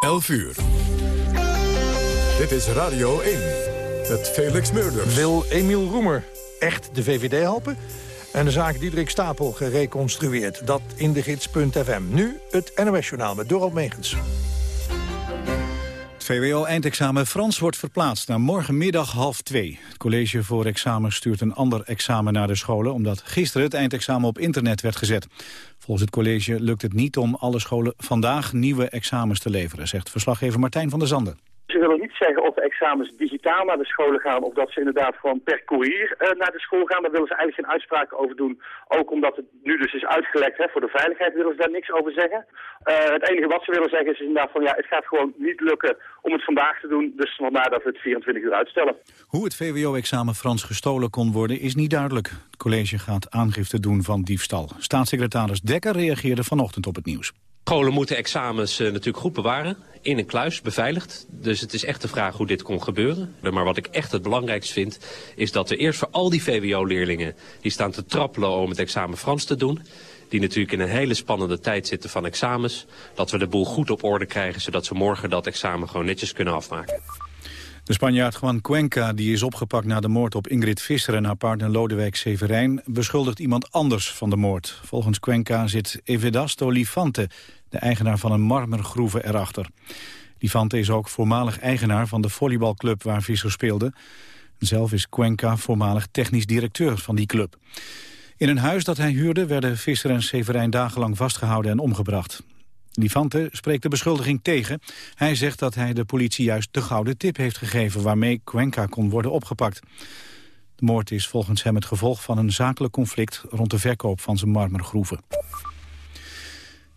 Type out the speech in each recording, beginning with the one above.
11 uur. Dit is Radio 1 met Felix Meurders. Wil Emiel Roemer echt de VVD helpen? En de zaak Diederik Stapel gereconstrueerd. Dat in de gids.fm. Nu het NOS-journaal met Dorald Megens. VWO-eindexamen Frans wordt verplaatst naar morgenmiddag half twee. Het college voor examen stuurt een ander examen naar de scholen... omdat gisteren het eindexamen op internet werd gezet. Volgens het college lukt het niet om alle scholen vandaag nieuwe examens te leveren... zegt verslaggever Martijn van der Zanden. Ze willen niet zeggen of de examens digitaal naar de scholen gaan... of dat ze inderdaad gewoon per courier uh, naar de school gaan. Daar willen ze eigenlijk geen uitspraken over doen. Ook omdat het nu dus is uitgelekt. Hè, voor de veiligheid willen ze daar niks over zeggen. Uh, het enige wat ze willen zeggen is inderdaad van... ja, het gaat gewoon niet lukken om het vandaag te doen. Dus vandaar dat we het 24 uur uitstellen. Hoe het VWO-examen Frans gestolen kon worden is niet duidelijk. Het college gaat aangifte doen van diefstal. Staatssecretaris Dekker reageerde vanochtend op het nieuws. Scholen moeten examens uh, natuurlijk goed bewaren, in een kluis, beveiligd. Dus het is echt de vraag hoe dit kon gebeuren. Maar wat ik echt het belangrijkst vind, is dat er eerst voor al die VWO-leerlingen... die staan te trappelen om het examen Frans te doen... die natuurlijk in een hele spannende tijd zitten van examens... dat we de boel goed op orde krijgen, zodat ze morgen dat examen gewoon netjes kunnen afmaken. De Spanjaard Juan Cuenca, die is opgepakt na de moord op Ingrid Visser en haar partner Lodewijk Severijn, beschuldigt iemand anders van de moord. Volgens Cuenca zit Evedasto Lifante, de eigenaar van een marmergroeve, erachter. Lifante is ook voormalig eigenaar van de volleybalclub waar Visser speelde. Zelf is Cuenca voormalig technisch directeur van die club. In een huis dat hij huurde werden Visser en Severijn dagenlang vastgehouden en omgebracht. Livante spreekt de beschuldiging tegen. Hij zegt dat hij de politie juist de gouden tip heeft gegeven... waarmee Cuenca kon worden opgepakt. De moord is volgens hem het gevolg van een zakelijk conflict... rond de verkoop van zijn marmergroeven.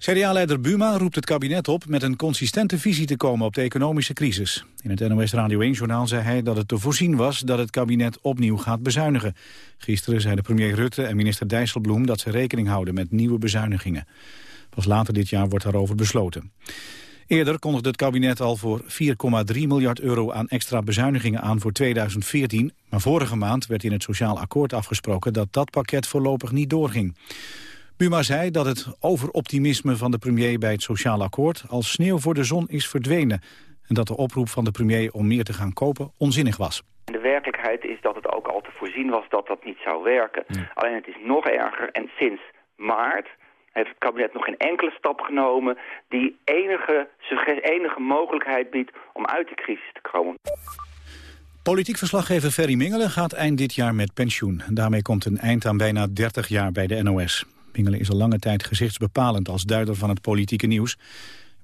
CDA-leider Buma roept het kabinet op met een consistente visie te komen op de economische crisis. In het NOS Radio 1-journaal zei hij dat het te voorzien was dat het kabinet opnieuw gaat bezuinigen. Gisteren zeiden premier Rutte en minister Dijsselbloem dat ze rekening houden met nieuwe bezuinigingen. Pas later dit jaar wordt daarover besloten. Eerder kondigde het kabinet al voor 4,3 miljard euro aan extra bezuinigingen aan voor 2014. Maar vorige maand werd in het sociaal akkoord afgesproken dat dat pakket voorlopig niet doorging. Buma zei dat het overoptimisme van de premier bij het sociaal akkoord als sneeuw voor de zon is verdwenen. En dat de oproep van de premier om meer te gaan kopen onzinnig was. De werkelijkheid is dat het ook al te voorzien was dat dat niet zou werken. Alleen het is nog erger en sinds maart heeft het kabinet nog geen enkele stap genomen... die enige, enige mogelijkheid biedt om uit de crisis te komen. Politiek verslaggever Ferry Mingelen gaat eind dit jaar met pensioen. Daarmee komt een eind aan bijna 30 jaar bij de NOS. Mingelen is al lange tijd gezichtsbepalend als duider van het politieke nieuws.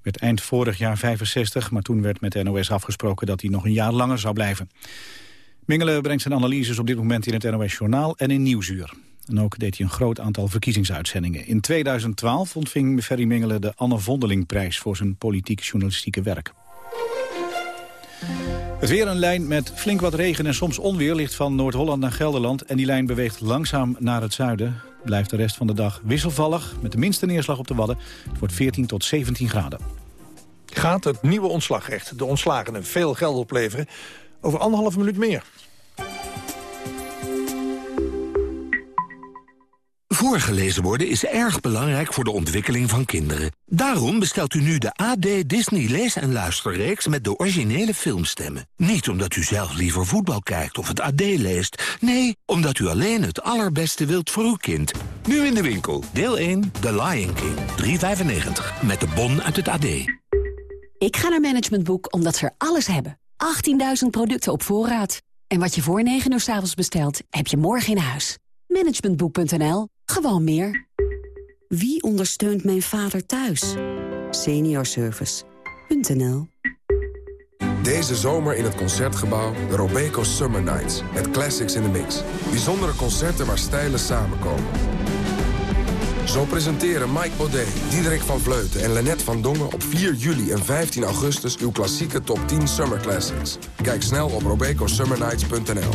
Werd eind vorig jaar 65, maar toen werd met de NOS afgesproken dat hij nog een jaar langer zou blijven. Mingelen brengt zijn analyses op dit moment in het NOS Journaal en in Nieuwsuur. En ook deed hij een groot aantal verkiezingsuitzendingen. In 2012 ontving Ferry Mingelen de Anne Vondelingprijs voor zijn politiek-journalistieke werk. Het weer een lijn met flink wat regen en soms onweer ligt van Noord-Holland naar Gelderland. En die lijn beweegt langzaam naar het zuiden. Blijft de rest van de dag wisselvallig, met de minste neerslag op de Wadden. Het wordt 14 tot 17 graden. Gaat het nieuwe ontslagrecht de ontslagenen veel geld opleveren? Over anderhalf minuut meer. Voorgelezen worden is erg belangrijk voor de ontwikkeling van kinderen. Daarom bestelt u nu de AD Disney Lees- en Luisterreeks met de originele filmstemmen. Niet omdat u zelf liever voetbal kijkt of het AD leest. Nee, omdat u alleen het allerbeste wilt voor uw kind. Nu in de winkel. Deel 1, The Lion King. 3,95. Met de bon uit het AD. Ik ga naar Management Boek omdat ze er alles hebben. 18.000 producten op voorraad. En wat je voor 9 uur s avonds bestelt, heb je morgen in huis. Managementboek.nl gewoon meer. Wie ondersteunt mijn vader thuis? Seniorservice.nl Deze zomer in het Concertgebouw de Robeco Summer Nights. Met classics in the mix. Bijzondere concerten waar stijlen samenkomen. Zo presenteren Mike Baudet, Diederik van Vleuten en Lennet van Dongen... op 4 juli en 15 augustus uw klassieke top 10 Summer Classics. Kijk snel op robecosummernights.nl.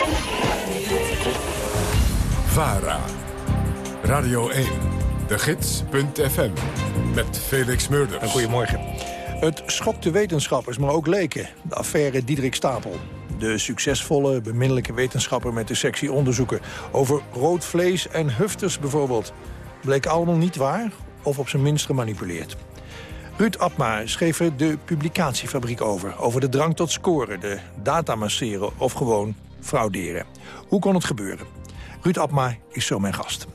VARA. Radio 1. De Gids.fm. Met Felix Murders. Goedemorgen. Het schokte wetenschappers, maar ook leken. De affaire Diederik Stapel. De succesvolle, beminnelijke wetenschapper met de sexy onderzoeken... over rood vlees en hufters bijvoorbeeld. Bleek allemaal niet waar of op zijn minst gemanipuleerd. Ruud Abma schreef er de publicatiefabriek over. Over de drang tot scoren, de datamasseren of gewoon frauderen. Hoe kon het gebeuren? Ruud Abma is zo mijn gast.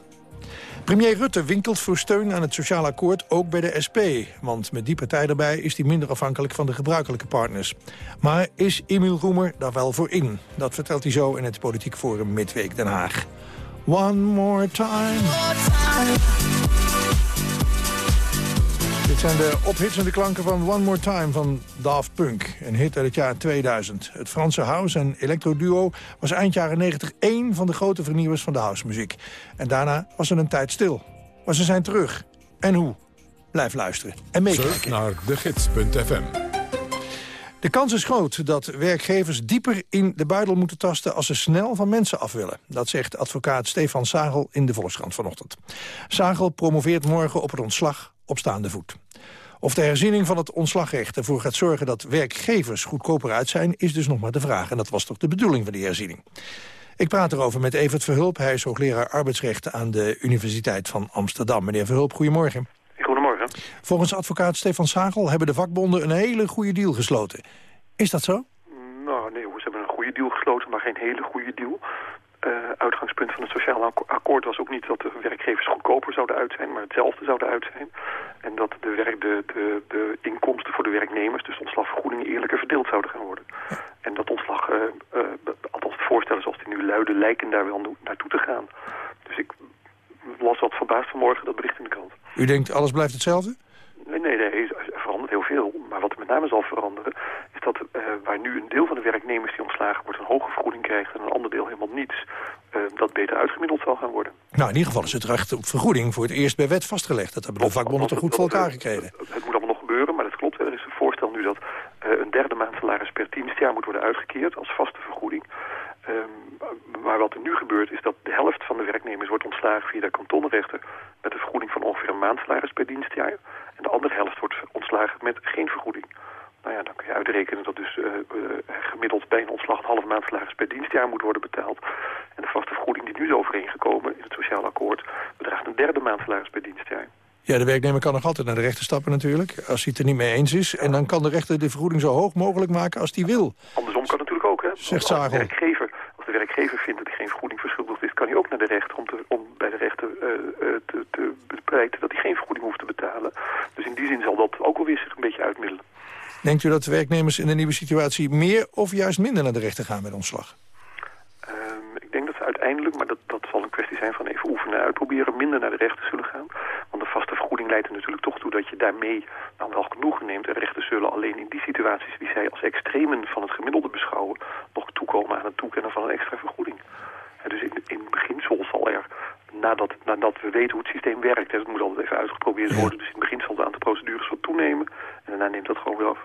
Premier Rutte winkelt voor steun aan het sociaal akkoord ook bij de SP. Want met die partij erbij is hij minder afhankelijk van de gebruikelijke partners. Maar is Emiel Roemer daar wel voor in? Dat vertelt hij zo in het Politiek Forum Midweek Den Haag. One more time. Dit zijn de ophitsende klanken van One More Time van Daft Punk. Een hit uit het jaar 2000. Het Franse house- en electro-duo was eind jaren 90 één van de grote vernieuwers van de housemuziek. En daarna was er een tijd stil. Maar ze zijn terug. En hoe? Blijf luisteren en meekijken. Naar degids.fm. De kans is groot dat werkgevers dieper in de buidel moeten tasten... als ze snel van mensen af willen. Dat zegt advocaat Stefan Sagel in de Volkskrant vanochtend. Sagel promoveert morgen op het ontslag op staande voet. Of de herziening van het ontslagrecht ervoor gaat zorgen dat werkgevers goedkoper uit zijn... is dus nog maar de vraag. En dat was toch de bedoeling van die herziening. Ik praat erover met Evert Verhulp. Hij is hoogleraar arbeidsrecht aan de Universiteit van Amsterdam. Meneer Verhulp, goedemorgen. Goedemorgen. Volgens advocaat Stefan Sagel hebben de vakbonden een hele goede deal gesloten. Is dat zo? Nou, nee, ze hebben een goede deal gesloten, maar geen hele goede deal. Uh, uitgangspunt van het sociaal akkoord was ook niet dat de werkgevers goedkoper zouden uit zijn, maar hetzelfde zouden uit zijn. En dat de, werk, de, de, de inkomsten voor de werknemers, dus de ontslagvergoedingen, eerlijker verdeeld zouden gaan worden. En dat ontslag, uh, uh, althans het voorstellen zoals die nu luiden, lijken daar wel naartoe te gaan. Dus ik las wat verbaasd vanmorgen dat bericht in de krant. U denkt alles blijft hetzelfde? Nee, nee, nee, er verandert heel veel. Maar wat er met name zal veranderen, dat uh, waar nu een deel van de werknemers die ontslagen wordt een hoge vergoeding krijgt en een ander deel helemaal niets, uh, dat beter uitgemiddeld zal gaan worden. Nou, in ieder geval is het recht op vergoeding voor het eerst bij wet vastgelegd. Dat hebben de vakbonden toch goed voor elkaar gekregen. Het, het moet allemaal nog gebeuren, maar dat klopt. Er is een voorstel nu dat uh, een derde maand salaris per dienstjaar moet worden uitgekeerd als vaste vergoeding. Um, maar wat er nu gebeurt is dat de helft van de werknemers wordt ontslagen via de kantonrechter met een vergoeding van ongeveer een maand salaris per dienstjaar. En de andere helft wordt ontslagen met geen vergoeding. Nou ja, dan kun je uitrekenen dat dus uh, uh, gemiddeld bij een ontslag een halve maand salaris per dienstjaar moet worden betaald. En de vaste vergoeding die nu is overeengekomen in het sociaal akkoord bedraagt een derde maand salaris per dienstjaar. Ja, de werknemer kan nog altijd naar de rechter stappen natuurlijk, als hij het er niet mee eens is. En dan kan de rechter de vergoeding zo hoog mogelijk maken als hij wil. Andersom kan natuurlijk ook, hè. Zegt als, Sagel. de werkgever, als de werkgever vindt dat hij geen vergoeding verschuldigd is, kan hij ook naar de rechter om, te, om bij de rechter uh, te, te bepleiten dat hij geen vergoeding hoeft te betalen. Dus in die zin zal dat ook alweer zich een beetje uitmiddelen. Denkt u dat de werknemers in de nieuwe situatie meer of juist minder naar de rechter gaan met ontslag? Um, ik denk dat ze uiteindelijk, maar dat, dat zal een kwestie zijn van even oefenen en uitproberen, minder naar de rechter zullen gaan. Want de vaste vergoeding leidt er natuurlijk toch toe dat je daarmee dan wel genoegen neemt. En rechters zullen alleen in die situaties die zij als extremen van het gemiddelde beschouwen, nog toekomen aan het toekennen van een extra vergoeding. En dus in, in beginsel zal er, nadat, nadat we weten hoe het systeem werkt, hè, dat moet altijd even uitgeprobeerd worden, dus in het begin zal het aantal procedures wat toenemen en daarna neemt dat gewoon weer af.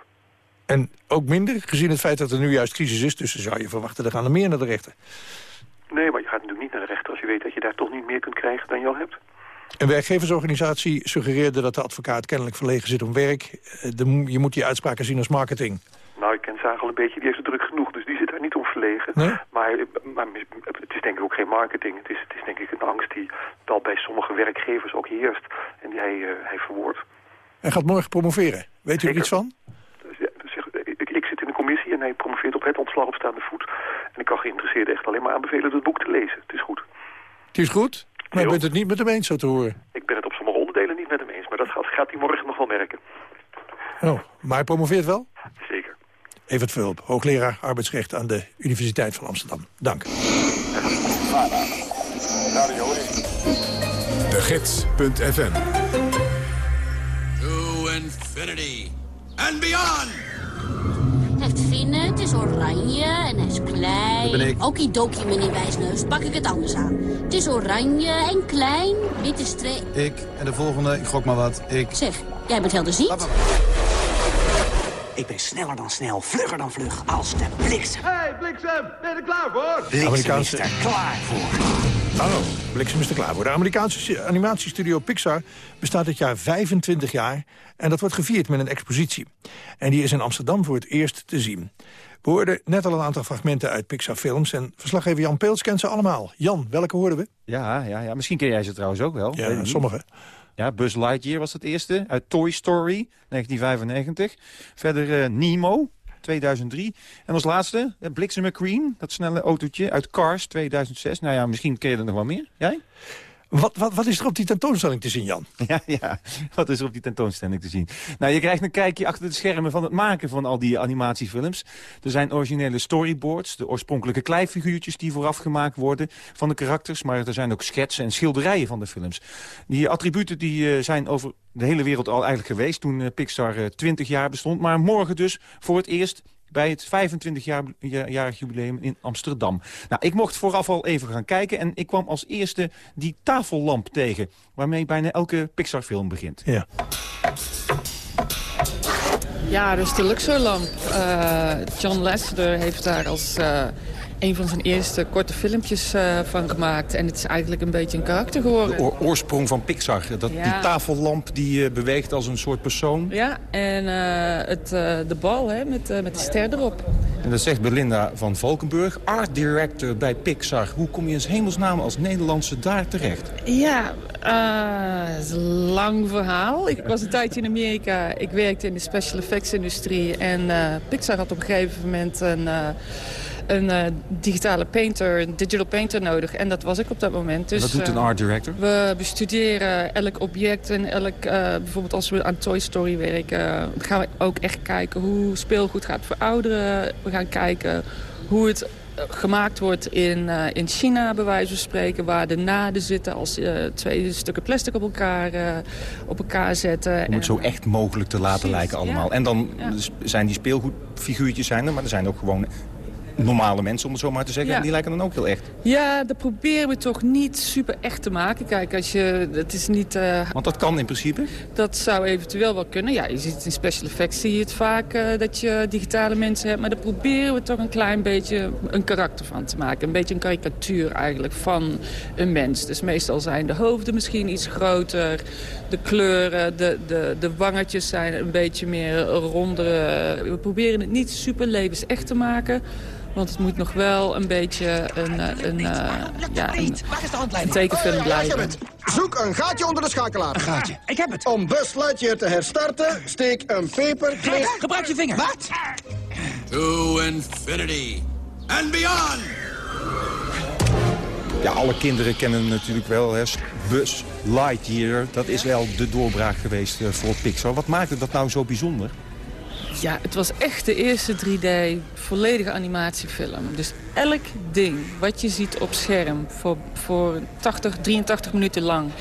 En ook minder, gezien het feit dat er nu juist crisis is, dus dan zou je verwachten, er gaan er meer naar de rechter. Nee, maar je gaat natuurlijk niet naar de rechter als je weet dat je daar toch niet meer kunt krijgen dan je al hebt. Een werkgeversorganisatie suggereerde dat de advocaat kennelijk verlegen zit om werk. De, je moet die uitspraken zien als marketing. Nou, ik ken Zagel een beetje, die heeft het druk genoeg, dus die zit daar niet om verlegen. Nee? Maar, maar het is denk ik ook geen marketing. Het is, het is denk ik een angst die wel bij sommige werkgevers ook heerst en die hij, uh, hij verwoordt. Hij gaat morgen promoveren. Weet u er iets van? Dus, ja, dus, ik, ik, zit in de commissie en hij promoveert op het ontslag op staande voet. En ik kan geïnteresseerden echt alleen maar aanbevelen het boek te lezen. Het is goed. Het is goed, maar je bent het niet met hem eens zo te horen. Ik ben het op sommige onderdelen niet met hem eens, maar dat gaat, gaat hij morgen nog wel merken. Oh, maar hij promoveert wel? Zeker. Evert Vulp, hoogleraar arbeidsrecht aan de Universiteit van Amsterdam. Dank. De Gids.fm To infinity and beyond! Is oranje en hij is klein. Dat ben ik. Okidoki, meneer Wijsneus. Pak ik het anders aan. Het is oranje en klein. Witte streep. Ik en de volgende, ik gok maar wat. Ik... Zeg, jij bent helder ziet. Ik ben sneller dan snel, vlugger dan vlug, als de bliksem. Hey, Bliksem, ben je er klaar voor? Bliksem Amerikaanse- is er klaar voor. Hallo, Bliksem is er klaar voor. De Amerikaanse animatiestudio Pixar bestaat dit jaar 25 jaar... en dat wordt gevierd met een expositie. En die is in Amsterdam voor het eerst te zien. We hoorden net al een aantal fragmenten uit Pixar-films... en verslaggever Jan Peels kent ze allemaal. Jan, welke hoorden we? Ja, ja, ja, misschien ken jij ze trouwens ook wel. Ja, niet. sommige. Ja, Buzz Lightyear was het eerste, uit Toy Story, 1995. Verder eh, Nemo, 2003. En als laatste, eh, Bliksem McQueen, dat snelle autootje uit Cars, 2006. Nou ja, misschien ken je er nog wel meer. Jij? Wat, wat, wat is er op die tentoonstelling te zien, Jan? Ja, ja, wat is er op die tentoonstelling te zien? Nou, je krijgt een kijkje achter de schermen van het maken van al die animatiefilms. Er zijn originele storyboards, de oorspronkelijke kleifiguurtjes die vooraf gemaakt worden van de karakters. Maar er zijn ook schetsen en schilderijen van de films. Die attributen die, eh, zijn over de hele wereld al eigenlijk geweest toen eh, Pixar eh, 20 jaar bestond. Maar morgen dus voor het eerst bij het 25-jarig jubileum in Amsterdam. Nou, ik mocht vooraf al even gaan kijken en ik kwam als eerste die tafellamp tegen... waarmee bijna elke Pixar-film begint. Ja. Ja, dus de Luxorlamp. Eh John Lasseter heeft daar als eh, een van zijn eerste korte filmpjes eh, van gemaakt. En het is eigenlijk een beetje een karakter geworden. De oor- oorsprong van Pixar, dat, Ja. die tafellamp die eh, beweegt als een soort persoon. Ja, en eh, het, de bal hè, met, met de ster erop. En dat zegt Belinda van Valkenburg, art director bij Pixar. Hoe kom je in hemelsnaam als Nederlandse daar terecht? Ja, het is een lang verhaal. Ik was een tijdje in Amerika. Ik werkte in de special effects industrie. En Pixar had op een gegeven moment een, een eh, digitale painter, een digital painter nodig. En dat was ik op dat moment. Dus, Wat doet een eh, art director? We bestuderen elk object en elk, eh, bijvoorbeeld als we aan Toy Story werken, gaan we ook echt kijken hoe speelgoed gaat verouderen. We gaan kijken hoe het gemaakt wordt in, in China, bij wijze van spreken, waar de naden zitten als twee stukken plastic op elkaar, op elkaar zetten. Om het zo echt mogelijk te laten lijken allemaal. En dan Ja. zijn die speelgoedfiguurtjes zijn er, maar er zijn ook gewoon normale mensen, om het zo maar te zeggen. Ja. En die lijken dan ook heel echt. Ja, dat proberen we toch niet super echt te maken. Kijk, als je, het is niet... eh, Want dat kan in principe. Dat zou eventueel wel kunnen. Ja, je ziet het in special effects zie je het vaak eh, dat je digitale mensen hebt. Maar daar proberen we toch een klein beetje een karakter van te maken. Een beetje een karikatuur eigenlijk van een mens. Dus meestal zijn de hoofden misschien iets groter. De kleuren, de, de, de wangetjes zijn een beetje meer rondere. We proberen het niet super levensecht te maken. Want het moet nog wel een beetje een, eh, een, eh, ja, een, een tekenfilm blijven. Zoek een gaatje onder de schakelaar. Een gaatje. Ik heb het. Om Buzz Lightyear te herstarten, steek een peper... Gebruik je vinger. Wat? To infinity and beyond! Ja, alle kinderen kennen natuurlijk wel hè, Buzz Lightyear. Dat is wel de doorbraak geweest eh, voor Pixar. Wat maakte dat nou zo bijzonder? Ja, het was echt de eerste 3D volledige animatiefilm. Dus elk ding wat je ziet op scherm voor, voor 80, 83 minuten lang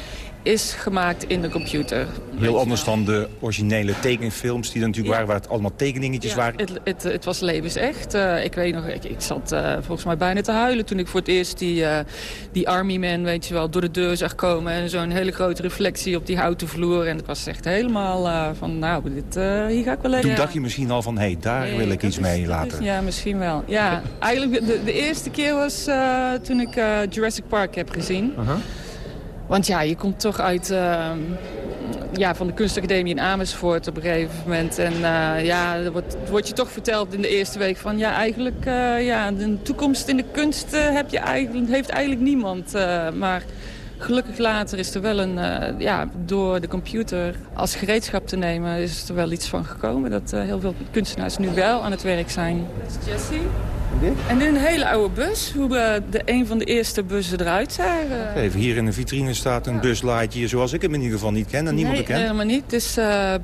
is gemaakt in de computer. Heel anders dan de originele tekenfilms die er natuurlijk waren... waar het allemaal tekeningetjes waren. Het, het, het was levensecht. Eh, ik weet nog, ik, ik zat eh, volgens mij bijna te huilen toen ik voor het eerst die, eh, die Army Man, weet je wel, door de deur zag komen. En zo'n hele grote reflectie op die houten vloer. En het was echt helemaal eh, van, nou, dit, eh, hier ga ik wel even. Toen dacht je misschien al van, hé, hey, daar Nee, wil ik iets is- mee is- ja, misschien wel. Ja, eigenlijk de, de eerste keer was eh, toen ik eh, Jurassic Park heb gezien. Want ja, je komt toch uit eh, ja, van de kunstacademie in Amersfoort op een gegeven moment. En eh, ja, er wordt, wordt je toch verteld in de eerste week van... ja, eigenlijk, eh, ja, de toekomst in de kunst eh, heb je eigenlijk, heeft eigenlijk niemand. maar gelukkig later is er wel een... eh, ja, door de computer als gereedschap te nemen is er wel iets van gekomen. Dat eh, heel veel kunstenaars nu wel aan het werk zijn. Jessie. En dit een hele oude bus, hoe eh, de, een van de eerste bussen eruit zagen. Even hier in de vitrine staat een Buzz Lightyear zoals ik hem in ieder geval niet ken en niemand nee, er kent. helemaal niet. Het is eh, eh,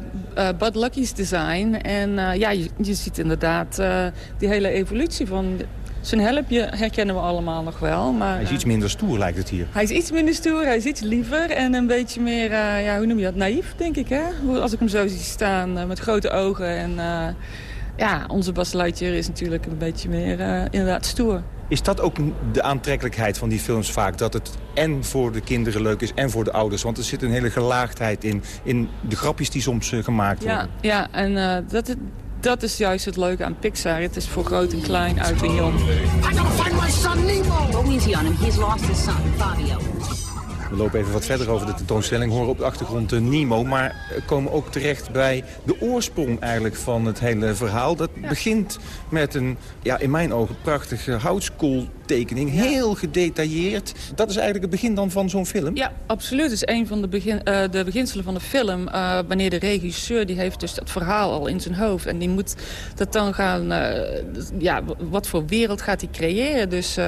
Bud Lucky's design. En eh, ja, je, je ziet inderdaad eh, die hele evolutie van... Zijn helpje herkennen we allemaal nog wel. Maar, Hij is eh, iets minder stoer lijkt het hier. hij is iets minder stoer, hij is iets liever en een beetje meer, eh, ja, hoe noem je dat, naïef denk ik hè? Als ik hem zo zie staan eh, met grote ogen en... eh, Ja, onze Bas Lightyear is natuurlijk een beetje meer inderdaad stoer. Is dat ook de aantrekkelijkheid van die films vaak? Dat het en voor de kinderen leuk is en voor de ouders? Want er zit een hele gelaagdheid in, in de grapjes die soms uh, gemaakt worden. Ja, ja en uh, dat, dat is juist het leuke aan Pixar. Het is voor groot en klein, oud en jong. I gotta find my son Nemo! Go easy on him. He's lost his son, Fabio. We lopen even wat verder over de tentoonstelling, horen op de achtergrond uh, Nemo... maar komen ook terecht bij de oorsprong eigenlijk van het hele verhaal. Dat begint met een, ja, in mijn ogen, prachtige houtskooltekening. Heel gedetailleerd. Dat is eigenlijk het begin dan van zo'n film? Ja, absoluut. Het is een van de, begin, uh, de beginselen van de film. Uh, wanneer de regisseur, die heeft dus dat verhaal al in zijn hoofd. En die moet dat dan gaan... ja, wat voor wereld gaat hij creëren? Dus...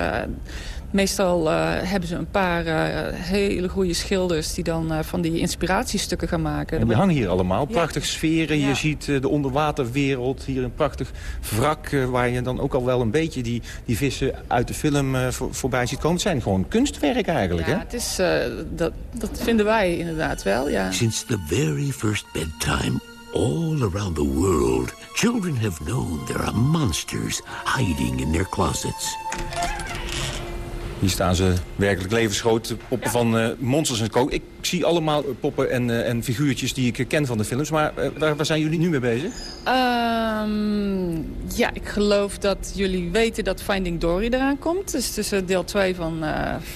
Meestal uh, hebben ze een paar uh, hele goede schilders die dan uh, van die inspiratiestukken gaan maken. En die hangen hier allemaal. Prachtige ja. sferen. Ja. Je ziet de onderwaterwereld. Hier een prachtig wrak waar je dan ook al wel een beetje die, die vissen uit de film voor, voorbij ziet komen. Het zijn gewoon kunstwerk eigenlijk. Ja, hè? Het is, dat, dat vinden wij inderdaad wel, ja. Since the very first bedtime all around the world, children have known there are monsters hiding in their closets. Hier staan ze werkelijk levensgroot. Poppen van uh, Monsters en Co. Ik zie allemaal poppen en, uh, en figuurtjes die ik ken van de films. Maar uh, waar, waar, zijn jullie nu mee bezig? Um, ja, ik geloof dat jullie weten dat Finding Dory eraan komt. Dus is deel 2 van,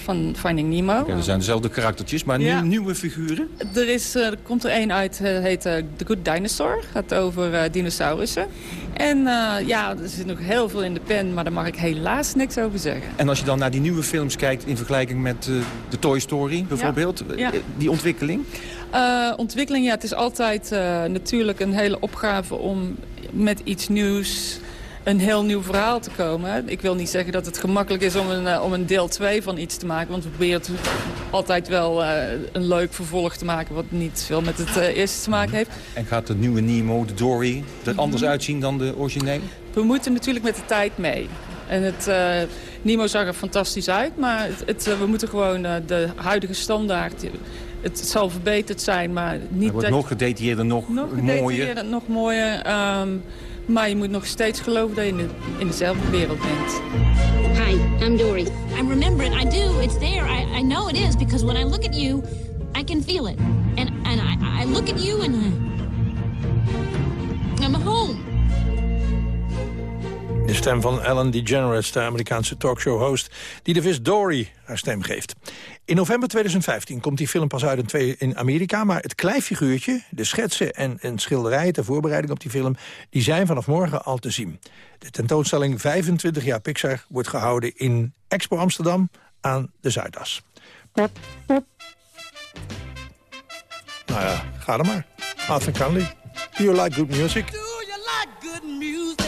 van Finding Nemo. Okay, er zijn dezelfde karaktertjes, maar ja. nieuwe figuren? Er, is, er komt er één uit, heet The Good Dinosaur. Gaat over dinosaurussen. En ja, er zit nog heel veel in de pen, maar daar mag ik helaas niks over zeggen. En als je dan naar die nieuwe films kijkt in vergelijking met uh, de Toy Story bijvoorbeeld, ja. Ja. die ontwikkeling? Uh, ontwikkeling, ja, het is altijd natuurlijk een hele opgave om met iets nieuws een heel nieuw verhaal te komen. Ik wil niet zeggen dat het gemakkelijk is om een, om een deel 2 van iets te maken. Want we proberen altijd wel uh, een leuk vervolg te maken... wat niet veel met het uh, eerste te maken heeft. En gaat de nieuwe Nemo, de Dory, er anders uitzien dan de originele? We moeten natuurlijk met de tijd mee. En het, uh, Nemo zag er fantastisch uit, maar het, het, we moeten gewoon de huidige standaard... Het, het, zal verbeterd zijn, maar niet... Het wordt nog gedetailleerder, nog, nog mooier. nog mooier. Um, maar je moet nog steeds geloven dat je in, de, in dezelfde wereld bent. Hi, I'm Dory. I remember it. I do. It's there. I, I know it is because when I look at you, I can feel it. And, and I, I look at you and I, De stem van Ellen DeGeneres, de Amerikaanse talkshow-host... die de vis Dory haar stem geeft. In november 2015 komt die film pas uit in, Amerika... maar het kleifiguurtje, de schetsen en, en schilderijen... ter voorbereiding op die film, die zijn vanaf morgen al te zien. De tentoonstelling 25 jaar Pixar wordt gehouden in Expo Amsterdam aan de Zuidas. Nou ja, ga er maar. Arthur Conley. Do you like good music? Do you like good music?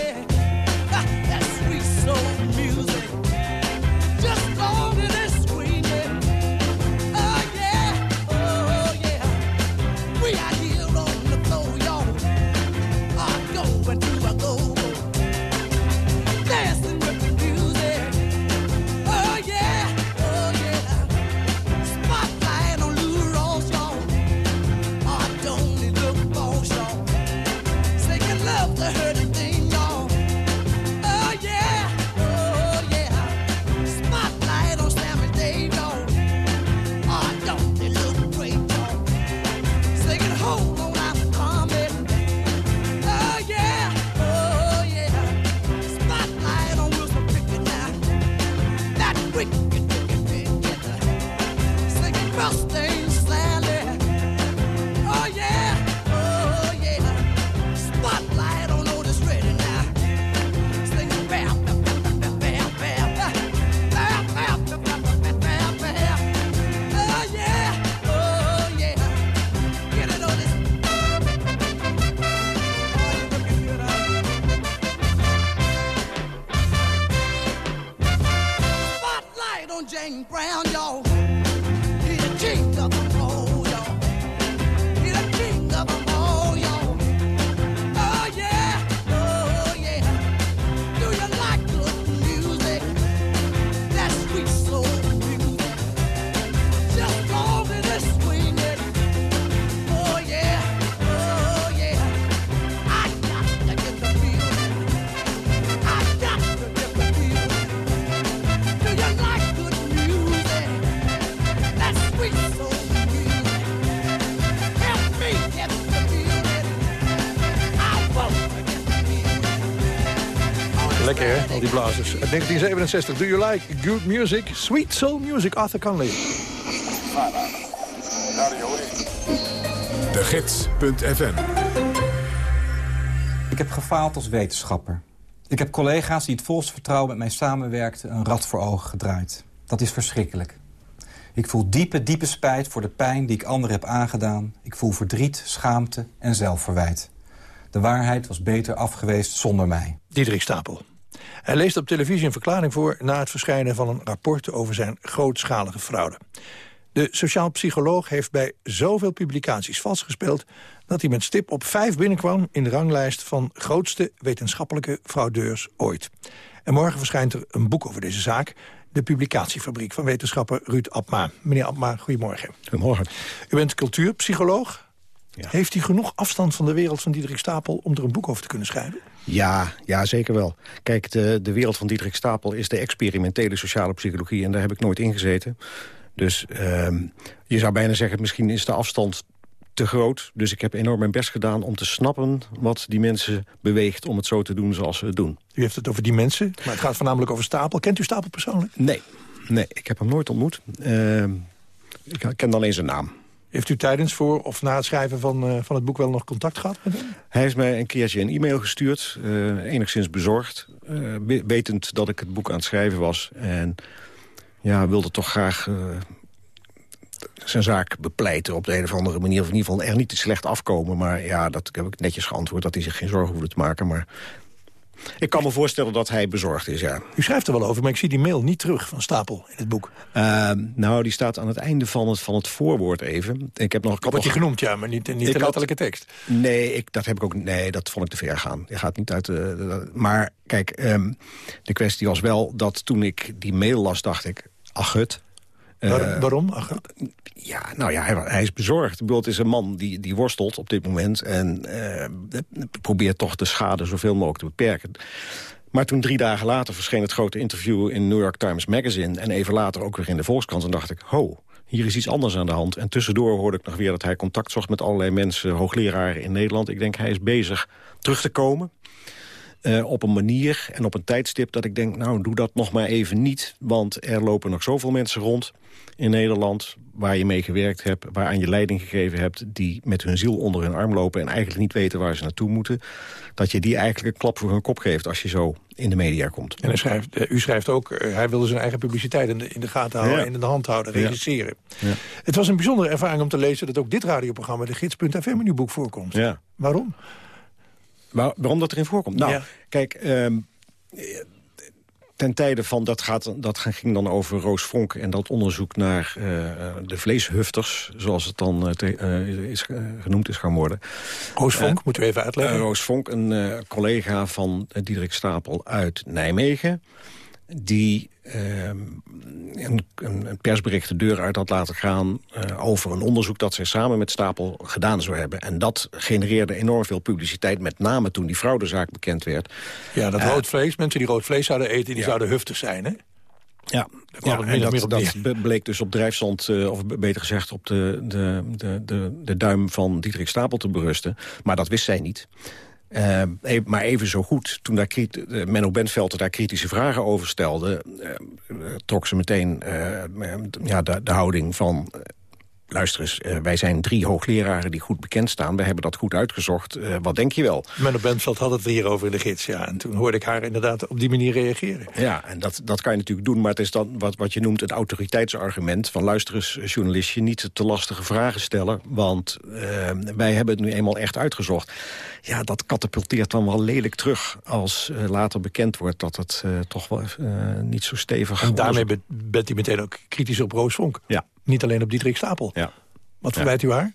Blazers. Uit 1967, Do You Like Good Music? Sweet Soul Music, Arthur Conley. De Gids.fm Ik heb gefaald als wetenschapper. Ik heb collega's die het volste vertrouwen met mij samenwerkten... een rad voor ogen gedraaid. Dat is verschrikkelijk. Ik voel diepe, diepe spijt voor de pijn die ik anderen heb aangedaan. Ik voel verdriet, schaamte en zelfverwijt. De waarheid was beter afgeweest zonder mij. Diederik Stapel. Hij leest op televisie een verklaring voor... na het verschijnen van een rapport over zijn grootschalige fraude. De sociaal psycholoog heeft bij zoveel publicaties vastgespeeld... dat hij met stip op vijf binnenkwam in de ranglijst... van grootste wetenschappelijke fraudeurs ooit. En morgen verschijnt er een boek over deze zaak... de publicatiefabriek van wetenschapper Ruud Abma. Meneer Abma, goedemorgen. Goedemorgen. U bent cultuurpsycholoog. Heeft u genoeg afstand van de wereld van Diederik Stapel... om er een boek over te kunnen schrijven? Ja, ja, zeker wel. Kijk, de, de wereld van Diederik Stapel is de experimentele sociale psychologie... en daar heb ik nooit in gezeten. Dus ehm, je zou bijna zeggen, misschien is de afstand te groot. Dus ik heb enorm mijn best gedaan om te snappen wat die mensen beweegt... om het zo te doen zoals ze het doen. U heeft het over die mensen, maar het gaat voornamelijk over Stapel. Kent u Stapel persoonlijk? Nee, nee ik heb hem nooit ontmoet. Ehm, ik ken dan alleen zijn naam. Heeft u tijdens, voor of na het schrijven van, uh, van het boek wel nog contact gehad met hem? Hij heeft mij een keertje een e-mail gestuurd, uh, enigszins bezorgd. Uh, wetend dat ik het boek aan het schrijven was. En ja, wilde toch graag zijn zaak bepleiten op de een of andere manier. Of in ieder geval er niet te slecht afkomen. Maar ja, dat heb ik netjes geantwoord dat hij zich geen zorgen hoefde te maken. Maar ik kan me voorstellen dat hij bezorgd is, ja. U schrijft er wel over, maar ik zie die mail niet terug van Stapel in het boek. Uh, nou, die staat aan het einde van het, van het voorwoord even. Ik heb nog, Wordt hij genoemd, ja, maar niet, niet de letterlijke tekst. Nee, ik, dat heb ik ook, nee, dat vond ik te ver gaan. Je gaat niet uit de maar kijk, um, de kwestie was wel dat toen ik die mail las, dacht ik... ach, het, Waar, waarom? Ach, ja, nou ja, hij, hij is bezorgd. Ik is een man die, die worstelt op dit moment... en uh, probeert toch de schade zoveel mogelijk te beperken. Maar toen drie dagen later verscheen het grote interview in New York Times Magazine... en even later ook weer in de Volkskrant, en dacht ik... ho, hier is iets anders aan de hand. En tussendoor hoorde ik nog weer dat hij contact zocht met allerlei mensen... hoogleraren in Nederland. Ik denk, hij is bezig terug te komen... Uh, op een manier en op een tijdstip dat ik denk... nou, doe dat nog maar even niet, want er lopen nog zoveel mensen rond in Nederland... waar je mee gewerkt hebt, waaraan je leiding gegeven hebt... die met hun ziel onder hun arm lopen en eigenlijk niet weten waar ze naartoe moeten... dat je die eigenlijk een klap voor hun kop geeft als je zo in de media komt. En schrijft, uh, u schrijft ook, uh, hij wilde zijn eigen publiciteit in de, in de gaten houden... Ja. en in de hand houden, regisseren. Ja. Ja. Het was een bijzondere ervaring om te lezen... dat ook dit radioprogramma, de gids.fm, in uw boek voorkomt. Ja. Waarom? Maar waarom dat erin voorkomt? Nou, kijk... Um, ten tijde van, dat, gaat, dat ging dan over Roos Vonk... en dat onderzoek naar uh, de vleeshufters, zoals het dan uh, te, uh, is, genoemd is gaan worden. Roos Vonk, moeten we even uitleggen. Roos Vonk, een collega van Diederik Stapel uit Nijmegen... die een, een, persbericht de deur uit had laten gaan... Uh, over een onderzoek dat zij samen met Stapel gedaan zou hebben. En dat genereerde enorm veel publiciteit, met name toen die fraudezaak bekend werd. Ja, dat uh, rood vlees, mensen die rood vlees zouden eten, die ja. zouden huftig zijn, hè? Ja, ja en dat, dat bleek dus op drijfstand, uh, of beter gezegd op de, de, de, de, de duim van Diederik Stapel te berusten. Maar dat wist zij niet. Uh, maar even zo goed, toen daar uh, Menno Bentveld daar kritische vragen over stelde... Uh, trok ze meteen ja, de, houding van... luister eens, wij zijn drie hoogleraren die goed bekend staan. We hebben dat goed uitgezocht. wat denk je wel? Menno Bentveld had het hierover in de gids, ja. En toen hoorde ik haar inderdaad op die manier reageren. Ja, en dat, dat kan je natuurlijk doen. Maar het is dan wat, wat je noemt het autoriteitsargument... van luister eens, journalistje, niet te lastige vragen stellen... want wij hebben het nu eenmaal echt uitgezocht ja, dat katapulteert dan wel lelijk terug als later bekend wordt dat het toch wel niet zo stevig En daarmee be bent u meteen ook kritisch op Roos Vonk. Ja. Niet alleen op Diederik Stapel. Ja. Wat verwijt u haar?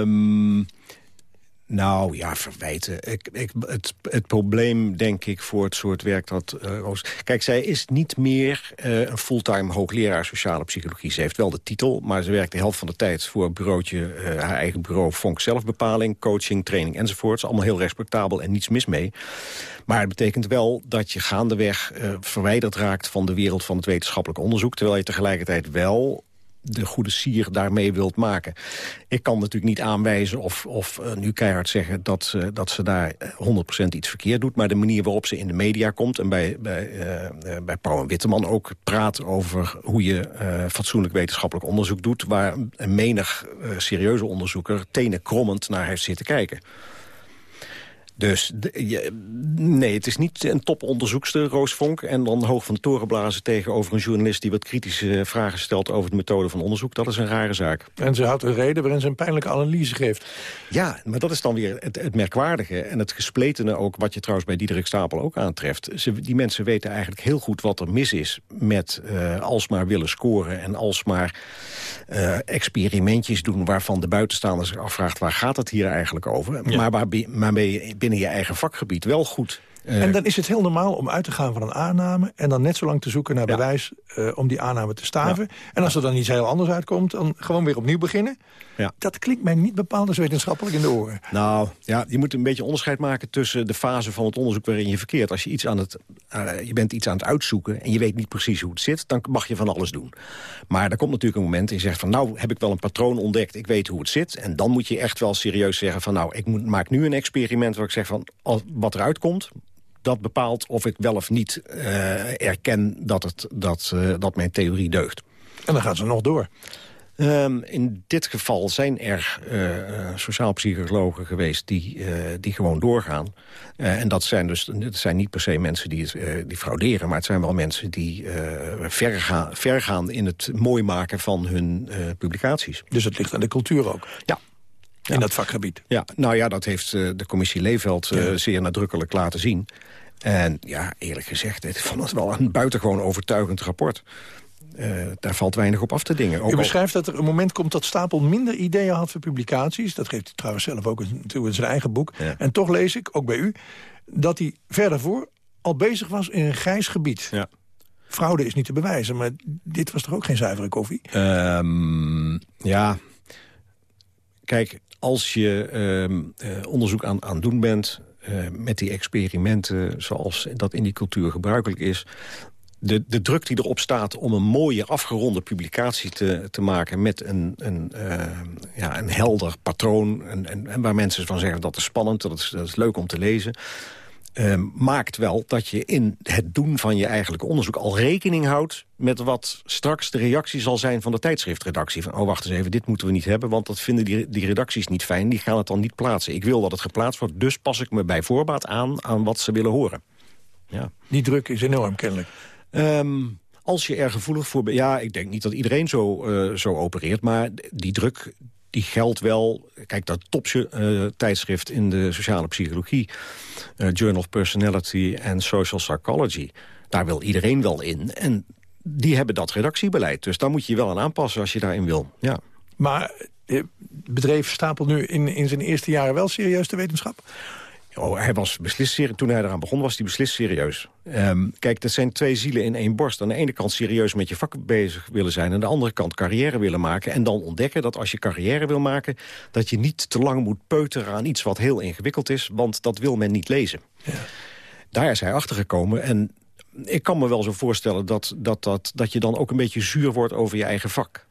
Um, nou ja, verwijten. Ik, ik, het, het probleem, denk ik, voor het soort werk dat Roos... Kijk, zij is niet meer uh, een fulltime hoogleraar sociale psychologie. Ze heeft wel de titel, maar ze werkt de helft van de tijd... voor een bureautje, uh, haar eigen bureau, Vonk zelfbepaling... coaching, training enzovoorts. Allemaal heel respectabel en niets mis mee. Maar het betekent wel dat je gaandeweg verwijderd raakt... van de wereld van het wetenschappelijk onderzoek... terwijl je tegelijkertijd wel de goede sier daarmee wilt maken. Ik kan natuurlijk niet aanwijzen of, of uh, nu keihard zeggen... Dat dat ze daar 100% iets verkeerd doet. Maar de manier waarop ze in de media komt... en bij, bij, uh, bij Pauw en Witteman ook praat over hoe je fatsoenlijk wetenschappelijk onderzoek doet... waar een menig serieuze onderzoeker tenen krommend naar heeft zitten kijken. Dus de, je, nee, het is niet een toponderzoekster, Roos Vonk... en dan hoog van de toren blazen tegenover een journalist... die wat kritische vragen stelt over de methode van onderzoek. Dat is een rare zaak. En ze houdt een reden waarin ze een pijnlijke analyse geeft. Ja, maar dat is dan weer het, het merkwaardige en het gespletene ook... wat je trouwens bij Diederik Stapel ook aantreft. Ze, die mensen weten eigenlijk heel goed wat er mis is... met uh, alsmaar willen scoren en alsmaar uh, experimentjes doen... waarvan de buitenstaander zich afvraagt... waar gaat het hier eigenlijk over? Ja. Maar waarmee maar je binnen je eigen vakgebied wel goed en dan is het heel normaal om uit te gaan van een aanname... en dan net zo lang te zoeken naar bewijs uh, om die aanname te staven. En als er dan iets heel anders uitkomt, dan gewoon weer opnieuw beginnen. Ja. Dat klinkt mij niet bepaald als wetenschappelijk in de oren. Nou, ja, je moet een beetje onderscheid maken tussen de fase van het onderzoek waarin je verkeert. Als je, iets aan het, uh, je bent iets aan het uitzoeken en je weet niet precies hoe het zit... dan mag je van alles doen. Maar er komt natuurlijk een moment en je zegt van... nou, heb ik wel een patroon ontdekt, ik weet hoe het zit. En dan moet je echt wel serieus zeggen van... nou, ik moet, maak nu een experiment waar ik zeg van... Als, wat eruit komt, dat bepaalt of ik wel of niet uh, erken dat, het, dat, uh, dat mijn theorie deugt. En dan gaan ze nog door. Um, in dit geval zijn er uh, sociaal-psychologen geweest die, uh, die gewoon doorgaan. Uh, en dat zijn dus dat zijn niet per se mensen die, het, die frauderen... maar het zijn wel mensen die ver gaan, ver gaan in het mooi maken van hun publicaties. Dus het ligt aan de cultuur ook? Ja, in ja. dat vakgebied. Ja, nou ja, dat heeft de commissie Leeveld ja. zeer nadrukkelijk laten zien. En ja, eerlijk gezegd, ik vond het wel een buitengewoon overtuigend rapport. Uh, daar valt weinig op af te dingen. Ook U beschrijft dat er een moment komt dat Stapel minder ideeën had voor publicaties. Dat geeft hij trouwens zelf ook in zijn eigen boek. Ja. En toch lees ik, ook bij u, dat hij verder voor al bezig was in een grijs gebied. Ja. Fraude is niet te bewijzen, maar dit was toch ook geen zuivere koffie? Um, ja, kijk, als je uh, uh, onderzoek aan, aan doen bent... Uh, met die experimenten zoals dat in die cultuur gebruikelijk is... De, de druk die erop staat om een mooie afgeronde publicatie te, te maken... met een, een, ja, een helder patroon. En, en, en, waar mensen van zeggen dat is spannend... dat is, dat is leuk om te lezen... Uh, maakt wel dat je in het doen van je eigenlijke onderzoek... al rekening houdt met wat straks de reactie zal zijn van de tijdschriftredactie. Van, oh, wacht eens even, dit moeten we niet hebben... want dat vinden die, die redacties niet fijn, die gaan het dan niet plaatsen. Ik wil dat het geplaatst wordt, dus pas ik me bij voorbaat aan... aan wat ze willen horen. Ja. Die druk is enorm, kennelijk. Um, als je er gevoelig voor bent... Ja, ik denk niet dat iedereen zo, uh, zo opereert... maar die druk die geldt wel... Kijk, dat toptijdschrift uh, in de sociale psychologie... Uh, Journal of Personality and Social Psychology... daar wil iedereen wel in. En die hebben dat redactiebeleid. Dus daar moet je wel aan aanpassen als je daarin wil. Ja. Maar het bedreef Stapel nu in, in zijn eerste jaren wel serieus de wetenschap? Oh, hij was beslist serieus. Toen hij eraan begon, was hij beslist serieus. Um, kijk, dat zijn twee zielen in één borst. Aan de ene kant serieus met je vak bezig willen zijn... aan de andere kant carrière willen maken. En dan ontdekken dat als je carrière wil maken... dat je niet te lang moet peuteren aan iets wat heel ingewikkeld is... want dat wil men niet lezen. Ja. Daar is hij achtergekomen en ik kan me wel zo voorstellen dat, dat, dat, dat je dan ook een beetje zuur wordt over je eigen vak.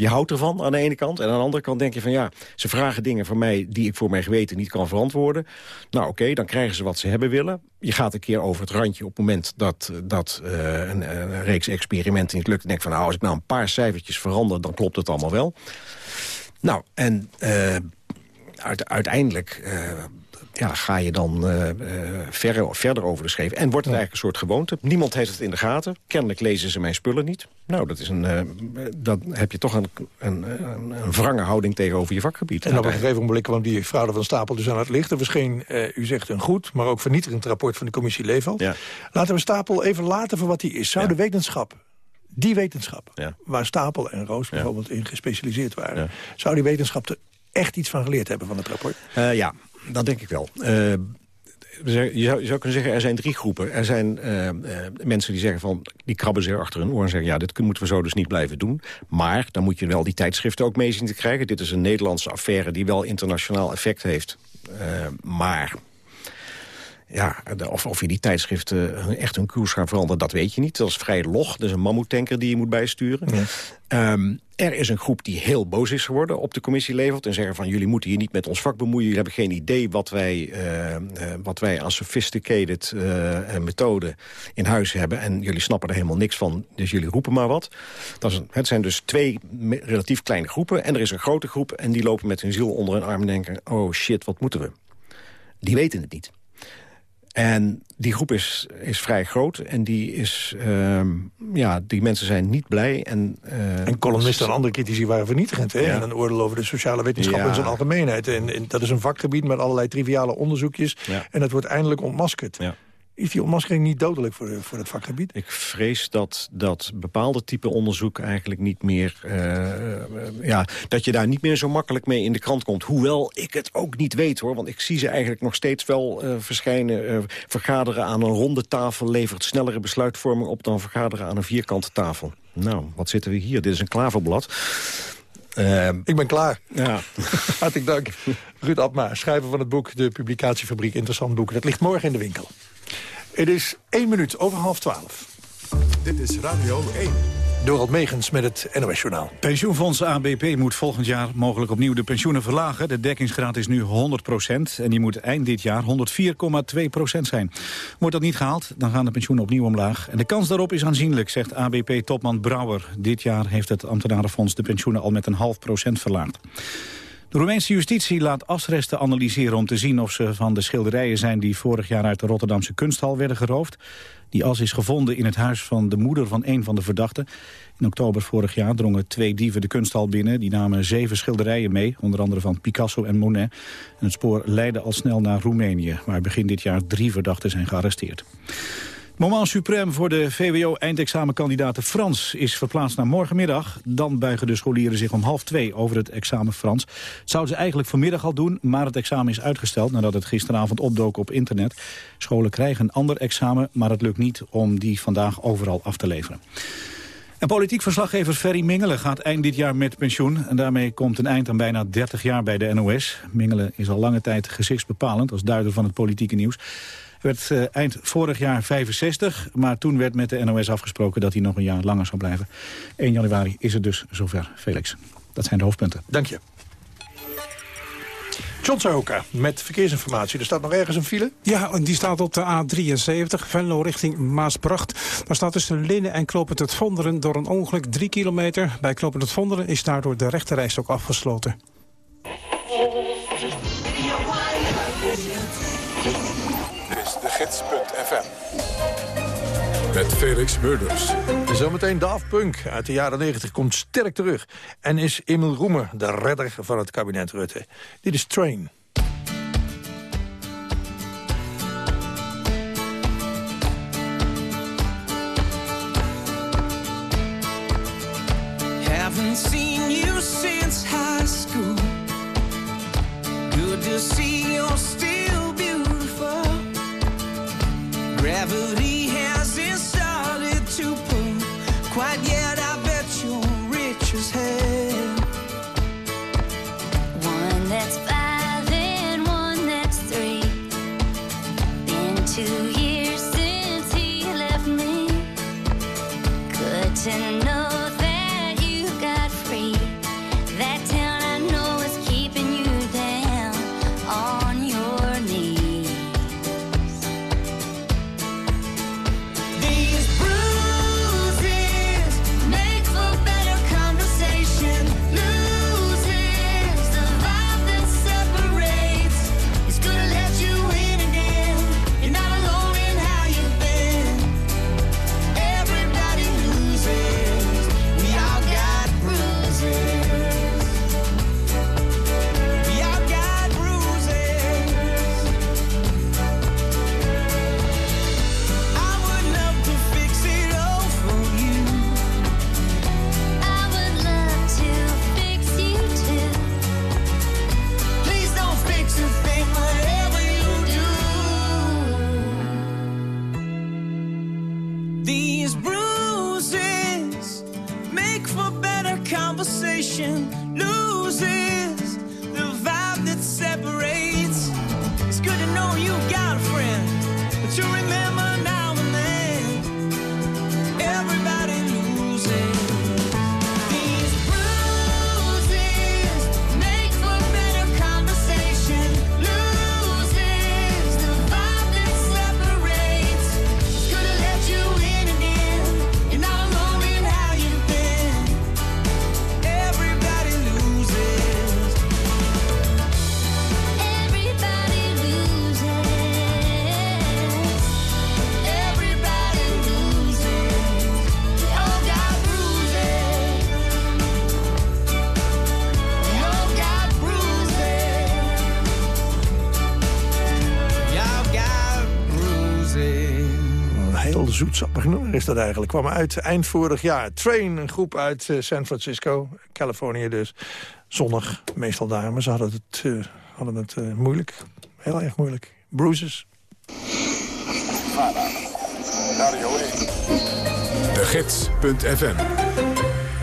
Je houdt ervan aan de ene kant. En aan de andere kant denk je van ja, ze vragen dingen van mij... die ik voor mijn geweten niet kan verantwoorden. Nou oké, dan krijgen ze wat ze hebben willen. Je gaat een keer over het randje op het moment dat, dat uh, een, een, reeks experimenten niet lukt. En denk van nou, als ik nou een paar cijfertjes verander... dan klopt het allemaal wel. Nou, en uit, uiteindelijk... ja, ga je dan uh, uh, verder, verder over de scheef. En wordt het eigenlijk een soort gewoonte. Niemand heeft het in de gaten. Kennelijk lezen ze mijn spullen niet. Nou, dat is een, uh, dan heb je toch een, een, een, een wrange houding tegenover je vakgebied. En op een gegeven moment kwam die fraude van Stapel dus aan het licht. Er verscheen, u zegt een goed, maar ook vernietigend rapport van de commissie Leefveld. Ja. Laten we Stapel even laten voor wat hij is. Zou ja. de wetenschap die wetenschap, ja. waar Stapel en Roos bijvoorbeeld in gespecialiseerd waren... zou die wetenschap er echt iets van geleerd hebben van het rapport? Uh, ja, dat denk ik wel. Uh, je zou, je zou kunnen zeggen, er zijn drie groepen. Er zijn uh, uh, mensen die zeggen van, die krabben zich achter hun oor en zeggen... ja, dit moeten we zo dus niet blijven doen. Maar dan moet je wel die tijdschriften ook mee zien te krijgen. Dit is een Nederlandse affaire die wel internationaal effect heeft. maar Ja, of, of je die tijdschriften echt hun koers gaan veranderen, dat weet je niet. Dat is vrij log, dat is een mammoetanker die je moet bijsturen. Ehm, er is een groep die heel boos is geworden op de commissie Levert... en zeggen van jullie moeten hier niet met ons vak bemoeien. Jullie hebben geen idee wat wij, eh, wat wij aan sophisticated eh, methoden in huis hebben... en jullie snappen er helemaal niks van, dus jullie roepen maar wat. Dat is een, het zijn dus twee relatief kleine groepen... en er is een grote groep en die lopen met hun ziel onder hun arm en denken... oh shit, wat moeten we? Die weten het niet. En die groep is, is vrij groot en die, is, ehm, ja, die mensen zijn niet blij. En, eh, En columnisten en andere critici waren vernietigend. Hè? Ja. En een oordeel over de sociale wetenschappen Ja. in zijn algemeenheid. En, en dat is een vakgebied met allerlei triviale onderzoekjes. Ja. En dat wordt eindelijk ontmaskerd. Ja. Is die ontmaskering niet dodelijk voor, voor het vakgebied? Ik vrees dat, dat bepaalde type onderzoek eigenlijk niet meer... eh, ja, dat je daar niet meer zo makkelijk mee in de krant komt. Hoewel ik het ook niet weet, hoor. Want ik zie ze eigenlijk nog steeds wel eh, verschijnen. eh, vergaderen aan een ronde tafel levert snellere besluitvorming op... dan vergaderen aan een vierkante tafel. Nou, wat zitten we hier? Dit is een klaverblad. Ehm, Ik ben klaar. ja. Hartelijk dank. Ruud Abma, schrijver van het boek De Publicatiefabriek. Interessant boek. Dat ligt morgen in de winkel. Het is één minuut over half twaalf. Dit is Radio 1. Dorald Megens met het NOS-journaal. Pensioenfonds ABP moet volgend jaar mogelijk opnieuw de pensioenen verlagen. De dekkingsgraad is nu 100% en die moet eind dit jaar 104,2% zijn. Wordt dat niet gehaald, dan gaan de pensioenen opnieuw omlaag. En de kans daarop is aanzienlijk, zegt ABP-topman Brouwer. Dit jaar heeft het ambtenarenfonds de pensioenen al met een half procent verlaagd. De Roemeense justitie laat asresten analyseren om te zien of ze van de schilderijen zijn die vorig jaar uit de Rotterdamse kunsthal werden geroofd. Die as is gevonden in het huis van de moeder van een van de verdachten. In oktober vorig jaar drongen twee dieven de kunsthal binnen. Die namen zeven schilderijen mee, onder andere van Picasso en Monet. En het spoor leidde al snel naar Roemenië, waar begin dit jaar drie verdachten zijn gearresteerd. Moment suprem voor de VWO-eindexamenkandidaten Frans is verplaatst naar morgenmiddag. Dan buigen de scholieren zich om half twee over het examen Frans. Het zouden ze eigenlijk vanmiddag al doen, maar het examen is uitgesteld... nadat het gisteravond opdook op internet. Scholen krijgen een ander examen, maar het lukt niet om die vandaag overal af te leveren. En politiek verslaggever Ferry Mingelen gaat eind dit jaar met pensioen. En daarmee komt een eind aan bijna 30 jaar bij de NOS. Mingelen is al lange tijd gezichtsbepalend als duider van het politieke nieuws. Werd eh, eind vorig jaar 65, maar toen werd met de NOS afgesproken dat hij nog een jaar langer zou blijven. 1 januari is het dus zover, Felix. Dat zijn de hoofdpunten. Dank je. John Sahoka met verkeersinformatie. Er staat nog ergens een file? Ja, en die staat op de A73, Venlo richting Maasbracht. Daar staat tussen Linnen en Klopend het Vonderen door een ongeluk 3 kilometer. Bij Klopend het Vonderen is daardoor de rechterreis ook afgesloten. gids.fm. Met Felix Murders. Zometeen Daft Punk uit de jaren 90 komt sterk terug. En is Emil Roemer de redder van het kabinet Rutte. Dit is Train. Haven't seen Gravity hasn't started to pull quite yet. I bet you're rich as hell. One that's five and one that's three. Been two years since he left me. Good to know zoetsappig nummer is dat eigenlijk. Kwam uit eind vorig jaar. Train, een groep uit eh, San Francisco, Californië dus. Zonnig, meestal daar, maar ze hadden het, eh, hadden het eh, moeilijk. Heel erg moeilijk. Bruises. De Gids.fm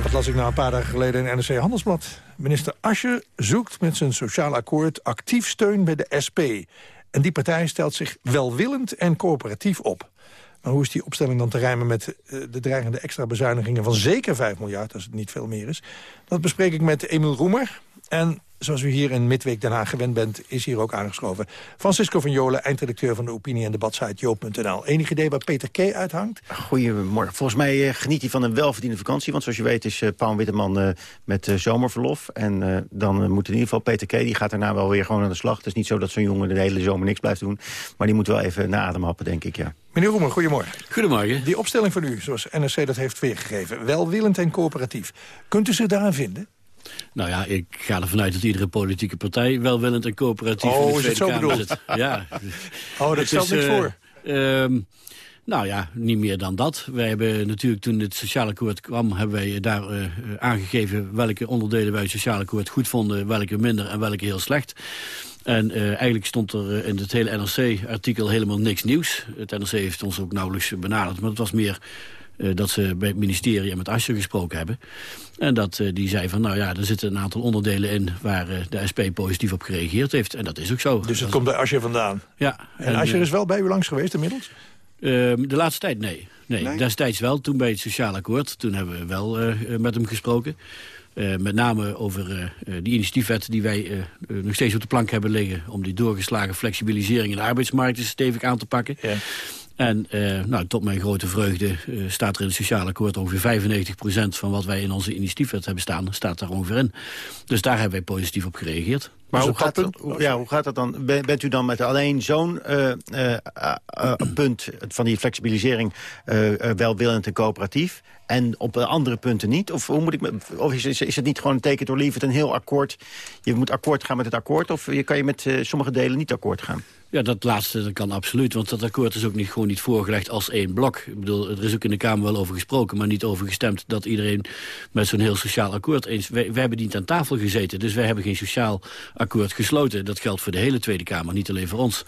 Dat las ik na een paar dagen geleden in NRC Handelsblad. Minister Ascher zoekt met zijn sociaal akkoord actief steun bij de SP. En die partij stelt zich welwillend en coöperatief op. Maar hoe is die opstelling dan te rijmen met eh, de dreigende extra bezuinigingen van zeker 5 miljard, als het niet veel meer is? Dat bespreek ik met Emiel Roemer. En zoals u hier in Midweek Den Haag gewend bent, is hier ook aangeschoven. Francisco van Jolen, eindredacteur van de opinie- en debatsite joop.nl. Enig idee waar Peter K. uithangt? Goedemorgen. Volgens mij eh, geniet hij van een welverdiende vakantie. Want zoals je weet is eh, Paul Witteman eh, met zomerverlof. En dan moet in ieder geval Peter K. Die gaat daarna wel weer gewoon aan de slag. Het is niet zo dat zo'n jongen de hele zomer niks blijft doen. Maar die moet wel even naar adem happen, denk ik, ja. Meneer Roemer, goedemorgen. Goedemorgen. Die opstelling van u, zoals NRC dat heeft weergegeven... welwillend en coöperatief. Kunt u zich daaraan vinden? Nou ja, ik ga ervan uit dat iedere politieke partij welwillend en coöperatief Oh, in de is het Tweede Kamer bedoeld? zit. Ja. Oh, dat stelt niks eh, voor. ehm, nou ja, niet meer dan dat. Wij hebben natuurlijk toen het sociaal akkoord kwam... hebben wij daar eh, aangegeven welke onderdelen wij het sociaal akkoord goed vonden... welke minder en welke heel slecht. En eh, eigenlijk stond er in het hele NRC-artikel helemaal niks nieuws. Het NRC heeft ons ook nauwelijks benaderd, maar het was meer... eh, dat ze bij het ministerie en met Asscher gesproken hebben. En dat eh, die zei van, nou ja, er zitten een aantal onderdelen in... waar eh, de SP positief op gereageerd heeft. En dat is ook zo. Dus het komt bij Asje vandaan? Ja. En Asje eh, is wel bij u langs geweest inmiddels? Ehm, de laatste tijd, nee. nee. Nee? Destijds wel, toen bij het Sociaal Akkoord. Toen hebben we wel met hem gesproken. Eh, met name over eh, eh, die initiatiefwet die wij nog steeds op de plank hebben liggen... om die doorgeslagen flexibilisering in de arbeidsmarkt eens stevig aan te pakken. En eh, nou, tot mijn grote vreugde eh, staat er in het sociaal akkoord ongeveer 95% van wat wij in onze initiatiefwet hebben staan, staat daar ongeveer in. Dus daar hebben wij positief op gereageerd. Maar hoe gaat, dat, hoe- ja, hoe gaat dat dan? Ben- Bent u dan met alleen zo'n eh, punt van die flexibilisering welwillend en coöperatief? En op de andere punten niet? Of, hoe moet ik, me- of is, is, is het niet gewoon een teken door lief, een heel akkoord? Je moet akkoord gaan met het akkoord? Of je kan je met sommige delen niet akkoord gaan? Ja, dat laatste dat kan absoluut. Want dat akkoord is ook niet, gewoon niet voorgelegd als één blok. Ik bedoel, er is ook in de Kamer wel over gesproken... maar niet over gestemd dat iedereen met zo'n heel sociaal akkoord eens... Wij, wij hebben niet aan tafel gezeten, dus wij hebben geen sociaal akkoord gesloten. Dat geldt voor de hele Tweede Kamer, niet alleen voor ons.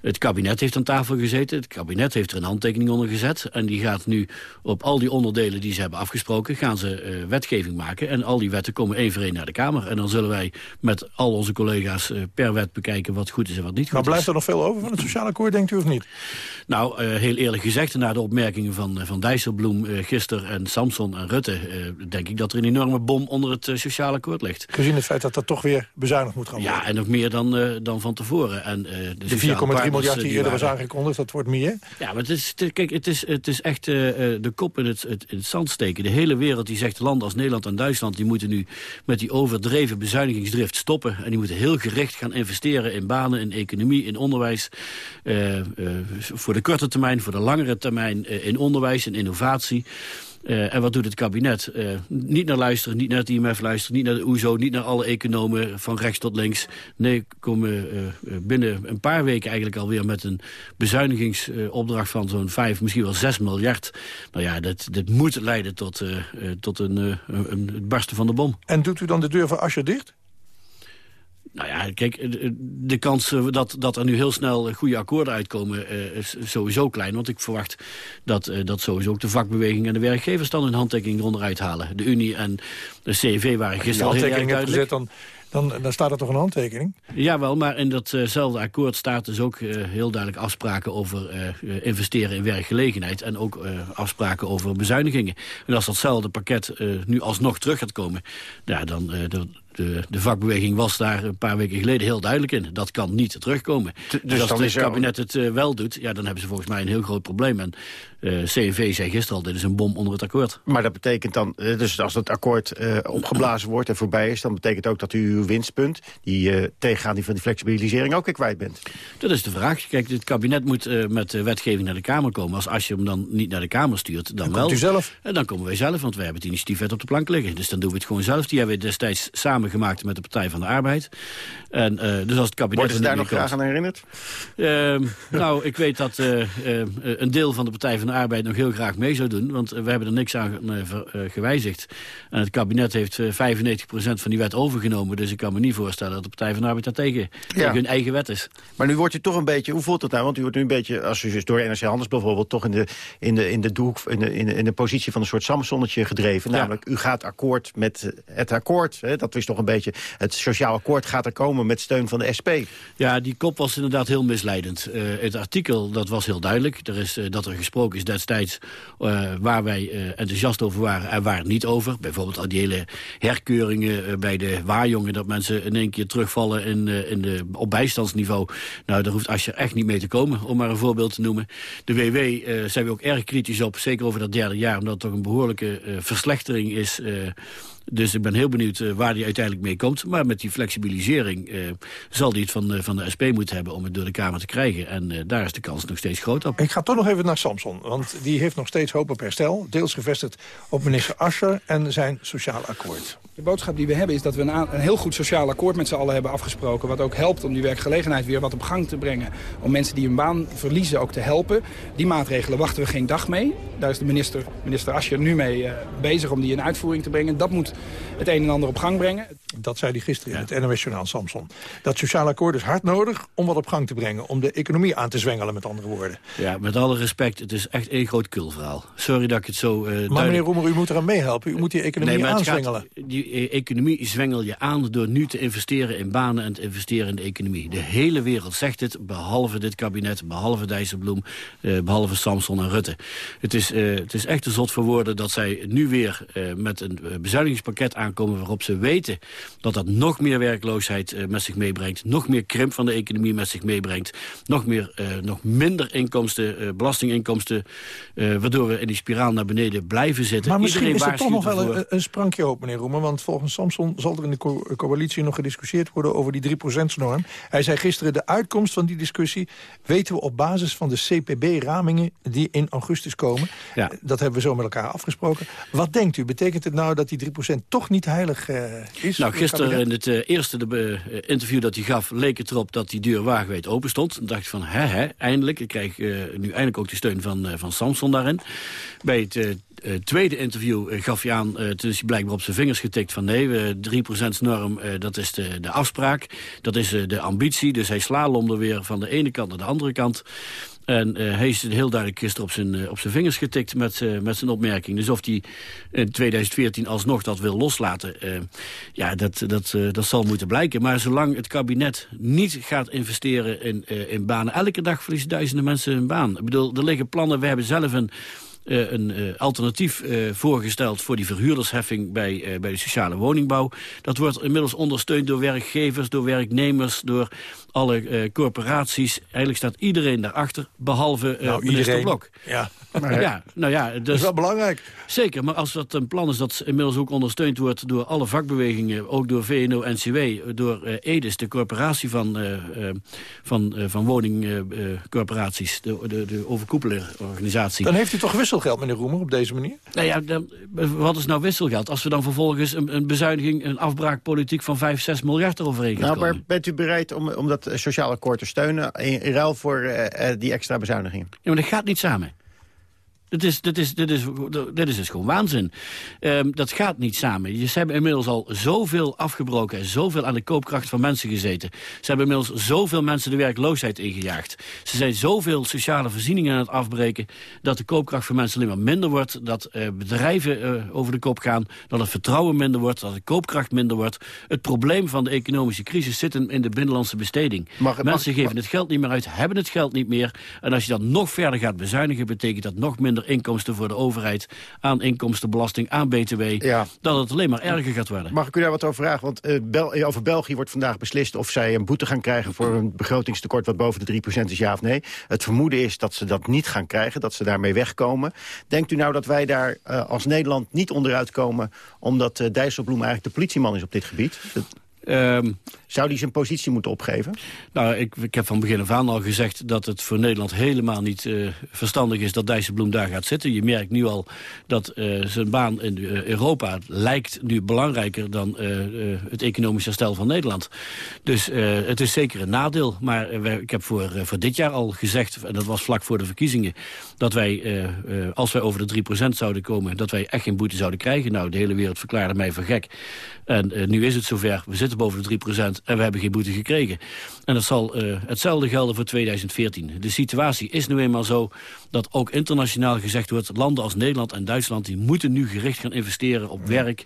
Het kabinet heeft aan tafel gezeten. Het kabinet heeft er een handtekening onder gezet. En die gaat nu op al die onderdelen die ze hebben afgesproken... gaan ze eh, wetgeving maken. En al die wetten komen één voor één naar de Kamer. En dan zullen wij met al onze collega's eh, per wet bekijken... wat goed is en wat niet goed is. Nog veel over van het sociaal akkoord, denkt u of niet? Nou, eh, heel eerlijk gezegd, na de opmerkingen van, eh, van Dijsselbloem eh, gisteren... en Samson en Rutte, denk ik dat er een enorme bom onder het sociale akkoord ligt. Gezien het feit dat dat toch weer bezuinigd moet gaan worden. Ja, en nog meer dan, dan van tevoren. En, de De 4,3 sociale partners, miljard die eerder was aangekondigd, dat wordt meer. Ja, maar het is, kijk, het is, het is echt de kop in het, het, in het zand steken. De hele wereld die zegt landen als Nederland en Duitsland... die moeten nu met die overdreven bezuinigingsdrift stoppen. En die moeten heel gericht gaan investeren in banen, in economie, in onderwijs. Eh, eh, voor de korte termijn, voor de langere termijn eh, in onderwijs, in innovatie. En wat doet het kabinet? Niet naar luisteren, niet naar het IMF luisteren... niet naar de OESO, niet naar alle economen van rechts tot links. Nee, komen binnen een paar weken eigenlijk alweer... met een bezuinigingsopdracht van zo'n 5, misschien wel 6 miljard. Nou ja, dat, dat moet leiden tot, tot een, een- het barsten van de bom. En doet u dan de deur van Asje dicht? Nou ja, kijk, eh, de kans eh, dat, dat er nu heel snel goede akkoorden uitkomen eh, is sowieso klein. Want ik verwacht dat, eh, dat sowieso ook de vakbeweging en de werkgevers dan hun handtekening eronder uithalen. De Unie en de CV waren gisteren heel erg duidelijk. gezet, dan, dan, dan staat er toch een handtekening? Jawel, maar in datzelfde akkoord staat dus ook eh, heel duidelijk afspraken over eh, eh, investeren in werkgelegenheid. En ook eh, afspraken over bezuinigingen. En als datzelfde pakket eh, nu alsnog terug gaat komen, ja, dan eh, de, de, vakbeweging was daar een paar weken geleden heel duidelijk in. Dat kan niet terugkomen. Dus, dus als dan het is kabinet het eh, wel doet, ja, dan hebben ze volgens mij een heel groot probleem. En eh CNV zei gisteren al, dit is een bom onder het akkoord. Maar dat betekent dan, eh, dus als het akkoord eh, opgeblazen wordt en voorbij is... dan betekent ook dat u uw winstpunt, die eh tegengaan die van die flexibilisering, ook weer kwijt bent. Dat is de vraag. Kijk, het kabinet moet eh, met de wetgeving naar de Kamer komen. Als als je hem dan niet naar de Kamer stuurt, dan, Dan wel. komt u zelf. En dan komen wij zelf, want wij hebben het initiatiefwet op de plank liggen. Dus dan doen we het gewoon zelf. Die hebben we destijds samen samengemaakt met de Partij van de Arbeid. En, eh, dus als het kabinet... Worden ze daar nog graag aan herinnerd? Ehm, nou, ik weet dat eh, eh, een deel van de Partij van de Arbeid nog heel graag mee zou doen. Want we hebben er niks aan gewijzigd. En het kabinet heeft eh, 95% van die wet overgenomen. Dus ik kan me niet voorstellen dat de Partij van de Arbeid daartegen tegen hun eigen wet is. Maar nu wordt u toch een beetje, hoe voelt het nou? Want u wordt nu een beetje, als u dus door NRC Handels bijvoorbeeld... toch in de, in de, in de, doek, in de, in de, in de positie van een soort Samsonnetje gedreven. Namelijk, u gaat akkoord met het akkoord. Hè? Dat is toch een beetje, het sociaal akkoord gaat er komen met steun van de SP. Ja, die kop was inderdaad heel misleidend. Eh, het artikel, dat was heel duidelijk. Er is, eh, dat er gesproken is destijds eh, waar wij enthousiast over waren en waar niet over. Bijvoorbeeld al die hele herkeuringen bij de waarjongen... dat mensen in één keer terugvallen in, in de, op bijstandsniveau. Nou, daar hoeft Asscher echt niet mee te komen, om maar een voorbeeld te noemen. De WW zijn we ook erg kritisch op, zeker over dat derde jaar... omdat het toch een behoorlijke eh, verslechtering is... dus ik ben heel benieuwd eh, waar die uiteindelijk mee komt. Maar met die flexibilisering eh, zal die het van, eh, van de SP moeten hebben... om het door de Kamer te krijgen. En eh, daar is de kans nog steeds groot op. Ik ga toch nog even naar Samson, want die heeft nog steeds hoop op herstel. Deels gevestigd op minister Ascher en zijn sociaal akkoord. De boodschap die we hebben is dat we een, een heel goed sociaal akkoord met z'n allen hebben afgesproken. Wat ook helpt om die werkgelegenheid weer wat op gang te brengen. Om mensen die hun baan verliezen ook te helpen. Die maatregelen wachten we geen dag mee. Daar is de minister, minister Ascher nu mee eh, bezig om die in uitvoering te brengen. Dat moet het een en ander op gang brengen. Dat zei hij gisteren in het NOS Journaal Samson. Dat sociaal akkoord is hard nodig om wat op gang te brengen. Om de economie aan te zwengelen, met andere woorden. Ja, met alle respect, het is echt één groot kulverhaal. Sorry dat ik het zo eh Maar meneer. Roemer, u moet eraan meehelpen. U moet die economie gaat- aanzwengelen. die e- economie zwengel je aan door nu te investeren in banen en te investeren in de economie. De hele wereld zegt het, behalve dit kabinet, behalve Dijsselbloem, eh, behalve Samson en Rutte. Het is, eh, het is echt een zot voor woorden dat zij nu weer eh, met een eh, bezuinigingspakket aankomen waarop ze weten dat dat nog meer werkloosheid eh, met zich meebrengt, nog meer krimp van de economie met zich meebrengt, nog, meer, eh, nog minder inkomsten, eh, belastinginkomsten, waardoor we in die spiraal naar beneden blijven zitten. Maar misschien Iedereen is er toch nog wel een, een sprankje hoop, meneer Roemer. Want volgens Samson zal er in de co- coalitie nog gediscussieerd worden over die 3%-norm. Hij zei gisteren, de uitkomst van die discussie weten we op basis van de CPB-ramingen die in augustus komen. Ja. Dat hebben we zo met elkaar afgesproken. Wat denkt u? Betekent het nou dat die 3% toch niet heilig is? Nou, het gisteren in het eh, eerste de, eh, interview dat hij gaf... leek het erop dat die deur wagenwijd open stond. Dan dacht ik van, hè, hè, eindelijk. Ik krijg eh, nu eindelijk ook de steun van, van Samson daarin. Bij het tweede interview eh, gaf hij aan... eh, toen is hij blijkbaar op zijn vingers getikt van... nee, we 3% norm, eh, dat is de, de afspraak. Dat is eh, de ambitie. Dus hij slalomde weer van de ene kant naar de andere kant. En eh, hij is heel duidelijk gisteren op zijn, eh, op zijn vingers getikt met, eh, met zijn opmerking. Dus of hij in 2014 alsnog dat wil loslaten... eh, ja, dat, dat, eh, dat zal moeten blijken. Maar zolang het kabinet niet gaat investeren in, eh, in banen... elke dag verliezen duizenden mensen hun baan. Ik bedoel, er liggen plannen. We hebben zelf een eh, een eh, alternatief eh, voorgesteld voor die verhuurdersheffing bij, bij de sociale woningbouw. Dat wordt inmiddels ondersteund door werkgevers, door werknemers, door alle eh, corporaties. Eigenlijk staat iedereen daarachter, behalve eh Nou, minister iedereen. Blok. Ja. ja, nou ja, dus, Dat is wel belangrijk. Zeker, maar als dat een plan is dat inmiddels ook ondersteund wordt door alle vakbewegingen, ook door VNO-NCW, door eh, EDIS, de corporatie van, van, eh, van woningcorporaties, de, de, de. Dan heeft u toch wisselgeld, meneer Roemer, op deze manier? Nou ja, dan, wat is nou wisselgeld? Als we dan vervolgens een, een bezuiniging, een afbraakpolitiek van 5, 6 miljard eroverheen gaan Nou, komen. maar bent u bereid om, om dat eh, sociaal akkoord te steunen... in, in ruil voor eh, eh, die extra bezuinigingen? Ja, maar dat gaat niet samen. Dit is, dit is, dit is, dit is dus gewoon waanzin. Ehm, dat gaat niet samen. Ze hebben inmiddels al zoveel afgebroken... en zoveel aan de koopkracht van mensen gezeten. Ze hebben inmiddels zoveel mensen de werkloosheid ingejaagd. Ze zijn zoveel sociale voorzieningen aan het afbreken... dat de koopkracht van mensen alleen maar minder wordt. Dat eh, bedrijven eh, over de kop gaan. Dat het vertrouwen minder wordt. Dat de koopkracht minder wordt. Het probleem van de economische crisis zit in, in de binnenlandse besteding. Mag- mensen mag- geven het geld niet meer uit, hebben het geld niet meer. En als je dat nog verder gaat bezuinigen... betekent dat nog minder inkomsten voor de overheid... aan inkomstenbelasting, aan btw... dat het alleen maar erger gaat worden. Mag ik u daar wat over vragen? Want eh, Bel- eh, over België wordt vandaag beslist of zij een boete gaan krijgen... voor een begrotingstekort wat boven de 3% is, ja of nee. Het vermoeden is dat ze dat niet gaan krijgen, dat ze daarmee wegkomen. Denkt u nou dat wij daar eh, als Nederland niet onderuit komen... omdat eh, Dijsselbloem eigenlijk de politieman is op dit gebied? Dat- Ehm, Zou hij zijn positie moeten opgeven? Nou, ik, ik heb van begin af aan al gezegd dat het voor Nederland helemaal niet eh, verstandig is dat Dijsselbloem daar gaat zitten. Je merkt nu al dat eh, zijn baan in eh, Europa lijkt nu belangrijker dan het economisch herstel van Nederland. Dus het is zeker een nadeel. Maar ik heb voor, voor dit jaar al gezegd, en dat was vlak voor de verkiezingen, dat wij, als wij over de 3% zouden komen, dat wij echt geen boete zouden krijgen. Nou, de hele wereld verklaarde mij voor gek. En nu is het zover, we zitten boven de 3% en we hebben geen boete gekregen. En dat zal eh, hetzelfde gelden voor 2014. De situatie is nu eenmaal zo dat ook internationaal gezegd wordt... landen als Nederland en Duitsland die moeten nu gericht gaan investeren op werk...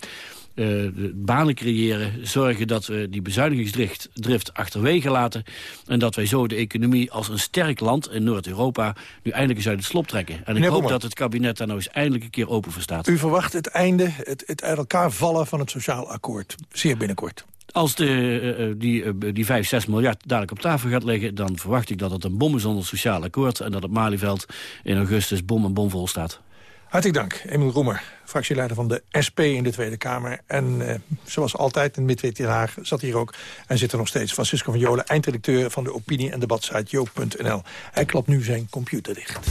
eh, banen creëren, zorgen dat we die bezuinigingsdrift drift achterwege laten... en dat wij zo de economie als een sterk land in Noord-Europa... nu eindelijk eens uit het slop trekken. En ik hoop dat het kabinet daar nou eens eindelijk een keer open voor staat. U verwacht het einde, het, het uit elkaar vallen van het sociaal akkoord. Zeer binnenkort. Als de, eh, eh, die, eh, die 5, 6 miljard dadelijk op tafel gaat liggen... dan verwacht ik dat het een bom is zonder sociaal akkoord... en dat het Malieveld in augustus bom en bomvol staat. Hartelijk dank, Emiel Roemer, fractieleider van de SP in de Tweede Kamer. En zoals altijd in Midweek Den Haag zat hier ook en zit er nog steeds Francisco van Jolen, eindredacteur van de opinie- en debatsite joop.nl. Hij klapt nu zijn computer dicht.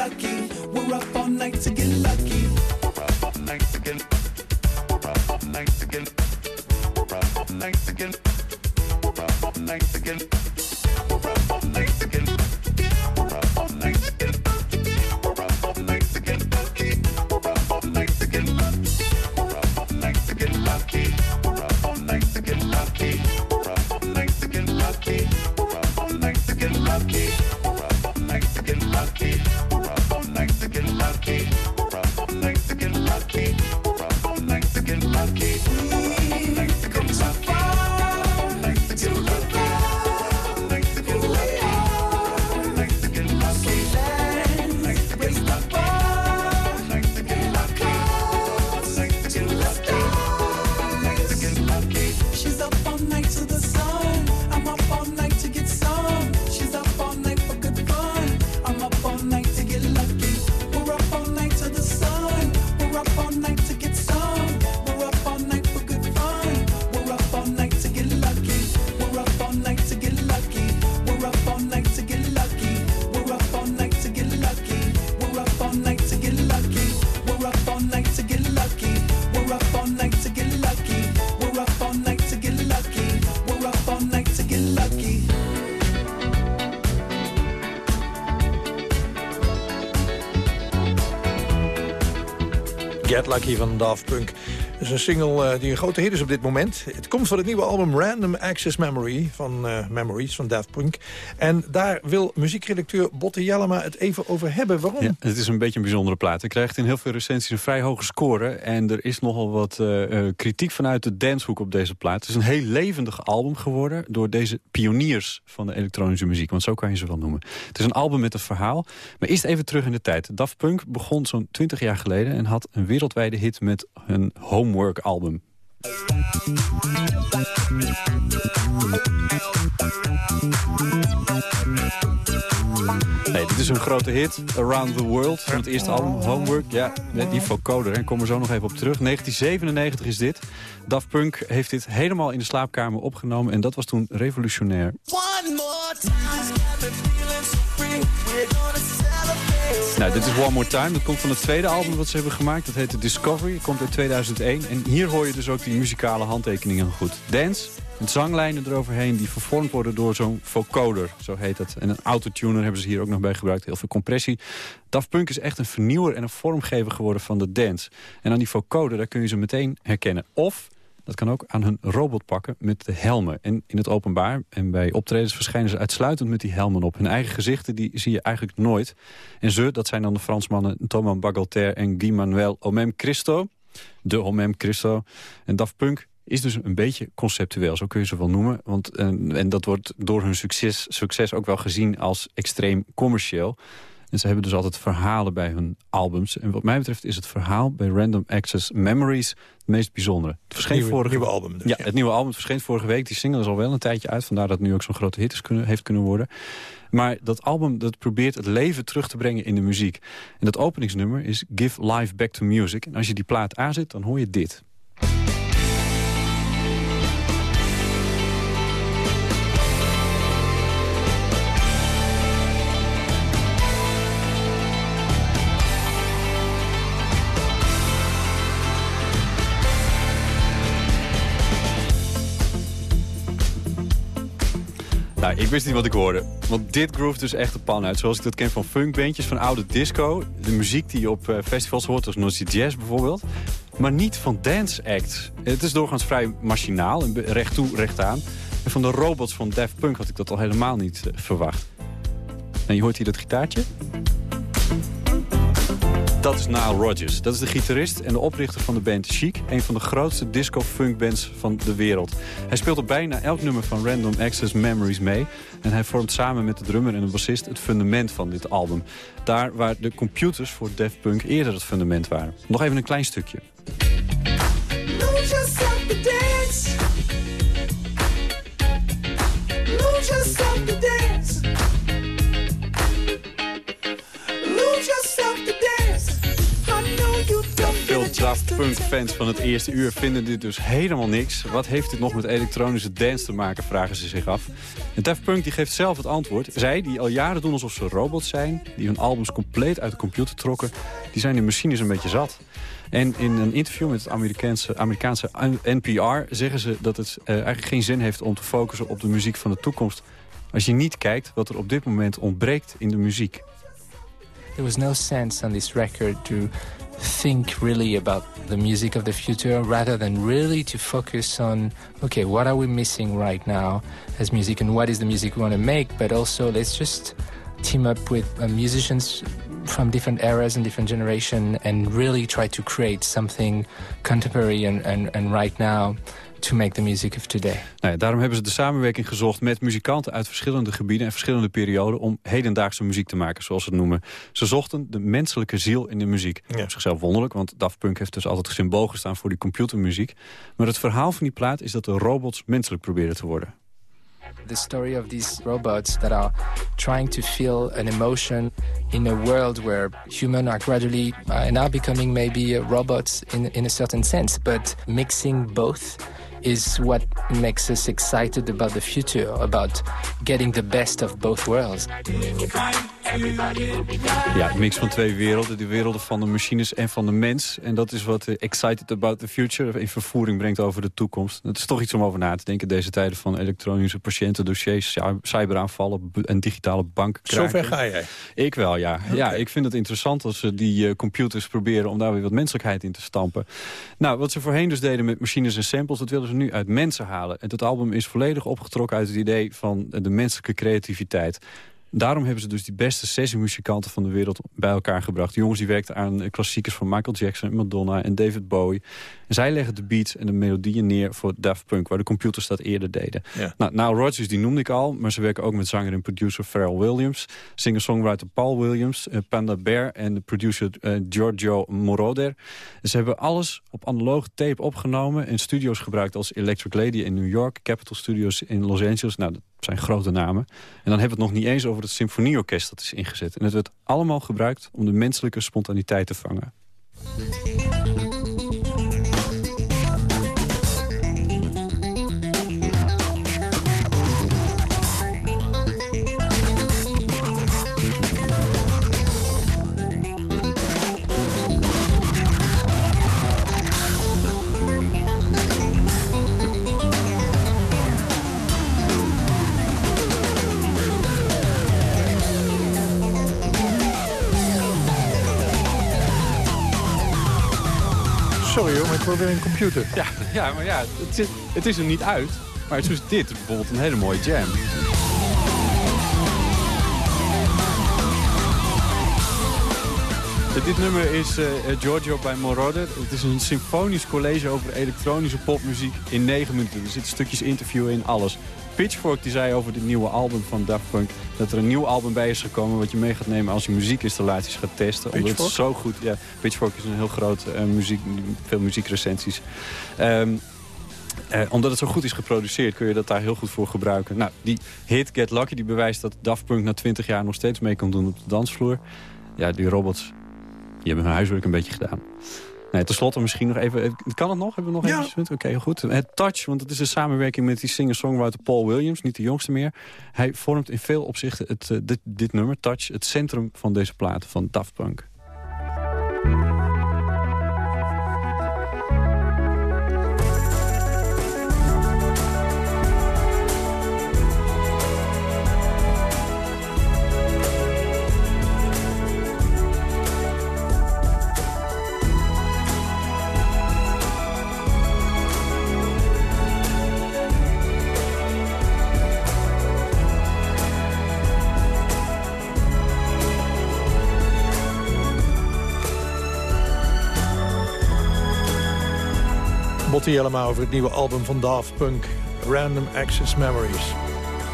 Lucky. Lucky van Daft Punk. Dat is een single eh, die een grote hit is op dit moment. Het komt van het nieuwe album Random Access Memory van eh, Memories van Daft Punk. En daar wil muziekredacteur Botte Jellema het even over hebben. Waarom? Ja, het is een beetje een bijzondere plaat. Hij krijgt in heel veel recensies een vrij hoge score. En er is nogal wat eh, kritiek vanuit de dancehoek op deze plaat. Het is een heel levendig album geworden door deze pioniers van de elektronische muziek. Want zo kan je ze wel noemen. Het is een album met een verhaal. Maar eerst even terug in de tijd. Daft Punk begon zo'n 20 jaar geleden en had een wereldwijde hit met een homework album. Nee, dit is een grote hit. Around the World van het eerste album. Homework, ja, met die vocoder. En kom er zo nog even op terug. 1997 is dit. Daft Punk heeft dit helemaal in de slaapkamer opgenomen. En dat was toen revolutionair. One more time's Nou, dit is One More Time. Dat komt van het tweede album wat ze hebben gemaakt. Dat heet Discovery. Komt uit 2001. En hier hoor je dus ook die muzikale handtekeningen goed. Dance, met zanglijnen eroverheen die vervormd worden door zo'n vocoder. Zo heet het. En een autotuner hebben ze hier ook nog bij gebruikt. Heel veel compressie. Daft Punk is echt een vernieuwer en een vormgever geworden van de dance. En aan die vocoder, daar kun je ze meteen herkennen. Of... Dat kan ook aan hun robot pakken met de helmen. En in het openbaar en bij optredens verschijnen ze uitsluitend met die helmen op. Hun eigen gezichten die zie je eigenlijk nooit. En ze, dat zijn dan de Fransmannen Thomas Bagalter en Guy Manuel Omem Christo. De Omem Christo. En Daft Punk is dus een beetje conceptueel, zo kun je ze wel noemen. Want, en, en dat wordt door hun succes, succes ook wel gezien als extreem commercieel. En ze hebben dus altijd verhalen bij hun albums. En wat mij betreft is het verhaal bij Random Access Memories het meest bijzondere. Het verscheen Nieuwe- vorige nieuwe album dus, ja, ja. het nieuwe album verscheen vorige week. Die single is al wel een tijdje uit. Vandaar dat het nu ook zo'n grote hit is kunnen, heeft kunnen worden. Maar dat album dat probeert het leven terug te brengen in de muziek. En dat openingsnummer is Give Life Back to Music. En als je die plaat aanzet, dan hoor je dit. Nou, ik wist niet wat ik hoorde. Want dit groove dus echt de pan uit. Zoals ik dat ken van funkbandjes, van oude disco. De muziek die je op eh, festivals hoort, zoals Noisy Jazz bijvoorbeeld. Maar niet van dance acts. Het is doorgaans vrij machinaal recht toe, recht aan. En van de robots van Daft Punk had ik dat al helemaal niet eh, verwacht. En je hoort hier dat gitaartje. Dat is Nile Rodgers. Dat is de gitarist en de oprichter van de band Chic. Een van de grootste disco-funkbands van de wereld. Hij speelt op bijna elk nummer van Random Access Memories mee. En hij vormt samen met de drummer en de bassist het fundament van dit album. Daar waar de computers voor Daft Punk eerder het fundament waren. Nog even een klein stukje. Lose Daft Punk fans van het eerste uur vinden dit dus helemaal niks. Wat heeft dit nog met elektronische dance te maken, vragen ze zich af. En Daft Punk die geeft zelf het antwoord. Zij, die al jaren doen alsof ze robots zijn... die hun albums compleet uit de computer trokken... die zijn die machines een beetje zat. En in een interview met het Amerikaanse, Amerikaanse NPR zeggen ze dat het eh, eigenlijk geen zin heeft om te focussen op de muziek van de toekomst. Als je niet kijkt wat er op dit moment ontbreekt in de muziek. There was no sense on this record to think really about the music of the future rather than really to focus on okay what are we missing right now as music and what is the music we want to make? But also let's just team up with uh, musicians from different eras and different generation and really try to create something contemporary and, and, and right now to make the music of today. Nou ja, daarom hebben ze de samenwerking gezocht met muzikanten uit verschillende gebieden en verschillende perioden om hedendaagse muziek te maken, zoals ze het noemen. Ze zochten de menselijke ziel in de muziek. Op zichzelf wonderlijk, want Daft Punk heeft dus altijd symbool gestaan voor die computermuziek. Maar het verhaal van die plaat is dat de robots menselijk proberen te worden. the story of these robots that are trying to feel an emotion in a world where humans are gradually uh, now becoming maybe robots in, in a certain sense, but mixing both is what makes us excited about the future, about getting the best of both worlds. Ja, een mix van twee werelden. De werelden van de machines en van de mens. En dat is wat eh, Excited About the Future in vervoering brengt over de toekomst. Het is toch iets om over na te denken. Deze tijden van elektronische patiëntendossiers, cy- cyberaanvallen en digitale banken. Zover ga jij? Ik wel, ja. Ja, ik vind het interessant als ze die eh, computers proberen om daar weer wat menselijkheid in te stampen. Nou, wat ze voorheen dus deden met machines en samples, dat willen nu uit mensen halen. En het album is volledig opgetrokken uit het idee van de menselijke creativiteit. Daarom hebben ze dus die beste sessiemuzikanten van de wereld bij elkaar gebracht. Jongens die werkten aan klassiekers van Michael Jackson, Madonna en David Bowie. Zij leggen de beats en de melodieën neer voor Daft Punk, waar de computers dat eerder deden. Ja. Nou, Nile Rodgers, die noemde ik al, maar ze werken ook met zanger en producer Pharrell Williams, singer-songwriter Paul Williams, eh, Panda Bear en de producer eh, Giorgio Moroder. Ze hebben alles op analoge tape opgenomen en studio's gebruikt als Electric Lady in New York, Capitol Studios in Los Angeles. Nou, dat zijn grote namen. En dan hebben we het nog niet eens over het symfonieorkest dat is ingezet. En het werd allemaal gebruikt om de menselijke spontaniteit te vangen. Sorry hoor, maar ik weer een computer. Ja, ja maar ja, het is, het is er niet uit. Maar het is dit bijvoorbeeld een hele mooie jam. Dit nummer is eh, Giorgio bij Moroder. Het is een symfonisch college over elektronische popmuziek in negen minuten. Er zitten stukjes interview in, alles. Pitchfork die zei over dit nieuwe album van Daft Punk... dat er een nieuw album bij is gekomen wat je mee gaat nemen als je muziekinstallaties gaat testen. Omdat het Pitchfork? zo goed... Ja, Pitchfork is een heel groot eh, muziek, veel muziekrecensies. Ehm, eh, omdat het zo goed is geproduceerd kun je dat daar heel goed voor gebruiken. Nou, die hit Get Lucky die bewijst dat Daft Punk na 20 jaar nog steeds mee kan doen op de dansvloer. Ja, die robots, die hebben hun huiswerk een beetje gedaan. Nee, ten slotte misschien nog even... Kan het nog? Hebben we nog Ja. even? Oké, goed. Het Touch, want het is een samenwerking met die singer-songwriter Paul Williams. Niet de jongste meer. Hij vormt in veel opzichten het, eh, dit, dit nummer, Touch, het centrum van deze plaat van Daft Punk. Botte Jellema over het nieuwe album van Daft Punk. Random Access Memories.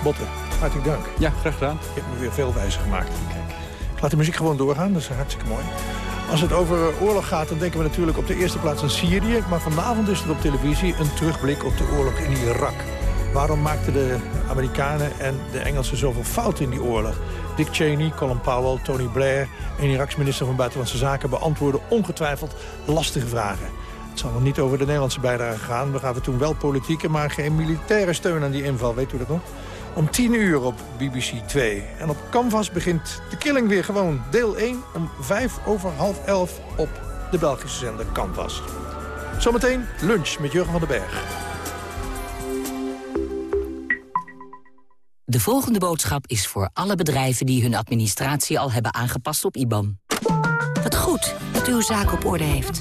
Botte, hartelijk dank. Ja, graag gedaan. Je hebt me weer veel wijzer gemaakt. Kijk. Ik laat de muziek gewoon doorgaan, dat is hartstikke mooi. Als het over oorlog gaat, dan denken we natuurlijk op de eerste plaats aan Syrië. Maar vanavond is er op televisie een terugblik op de oorlog in Irak. Waarom maakten de Amerikanen en de Engelsen zoveel fouten in die oorlog? Dick Cheney, Colin Powell, Tony Blair en Iraks minister van Buitenlandse Zaken... beantwoorden ongetwijfeld lastige vragen. Het zal nog niet over de Nederlandse bijdrage gaan. We gaven toen wel politieke, maar geen militaire steun aan die inval. Weet u dat nog? Om 10 uur op BBC 2. En op Canvas begint de killing weer gewoon. Deel 1 om 5 over half 11 op de Belgische zender Canvas. Zometeen lunch met Jurgen van den Berg. De volgende boodschap is voor alle bedrijven die hun administratie al hebben aangepast op IBAN. Wat goed dat u uw zaak op orde heeft.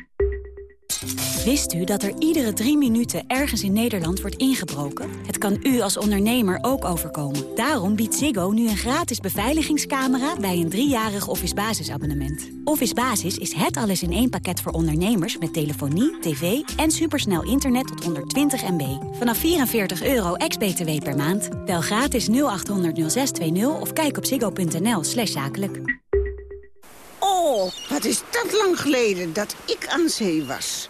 Wist u dat er iedere drie minuten ergens in Nederland wordt ingebroken? Het kan u als ondernemer ook overkomen. Daarom biedt Ziggo nu een gratis beveiligingscamera bij een driejarig Office basisabonnement. Office Basis is het alles in één pakket voor ondernemers met telefonie, tv en supersnel internet tot 120 MB. Vanaf 44 euro ex-BTW per maand. Bel gratis 0800 0620 of kijk op ziggo.nl slash zakelijk. Oh, wat is dat lang geleden dat ik aan zee was.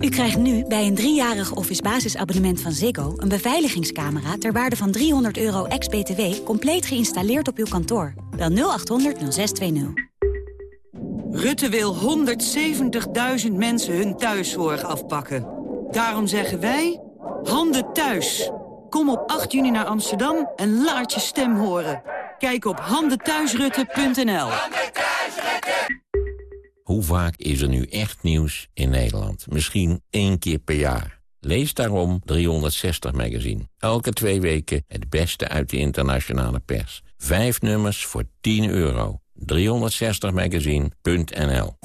U krijgt nu bij een driejarig Office basisabonnement van Ziggo... een beveiligingscamera ter waarde van 300 euro ex-BTW... compleet geïnstalleerd op uw kantoor. Bel 0800 0620. Rutte wil 170.000 mensen hun thuiszorg afpakken. Daarom zeggen wij, handen thuis. Kom op 8 juni naar Amsterdam en laat je stem horen. Kijk op handenthuisrutte.nl. Hoe vaak is er nu echt nieuws in Nederland? Misschien één keer per jaar. Lees daarom 360 Magazine. Elke twee weken het beste uit de internationale pers. Vijf nummers voor 10 euro. 360magazine.nl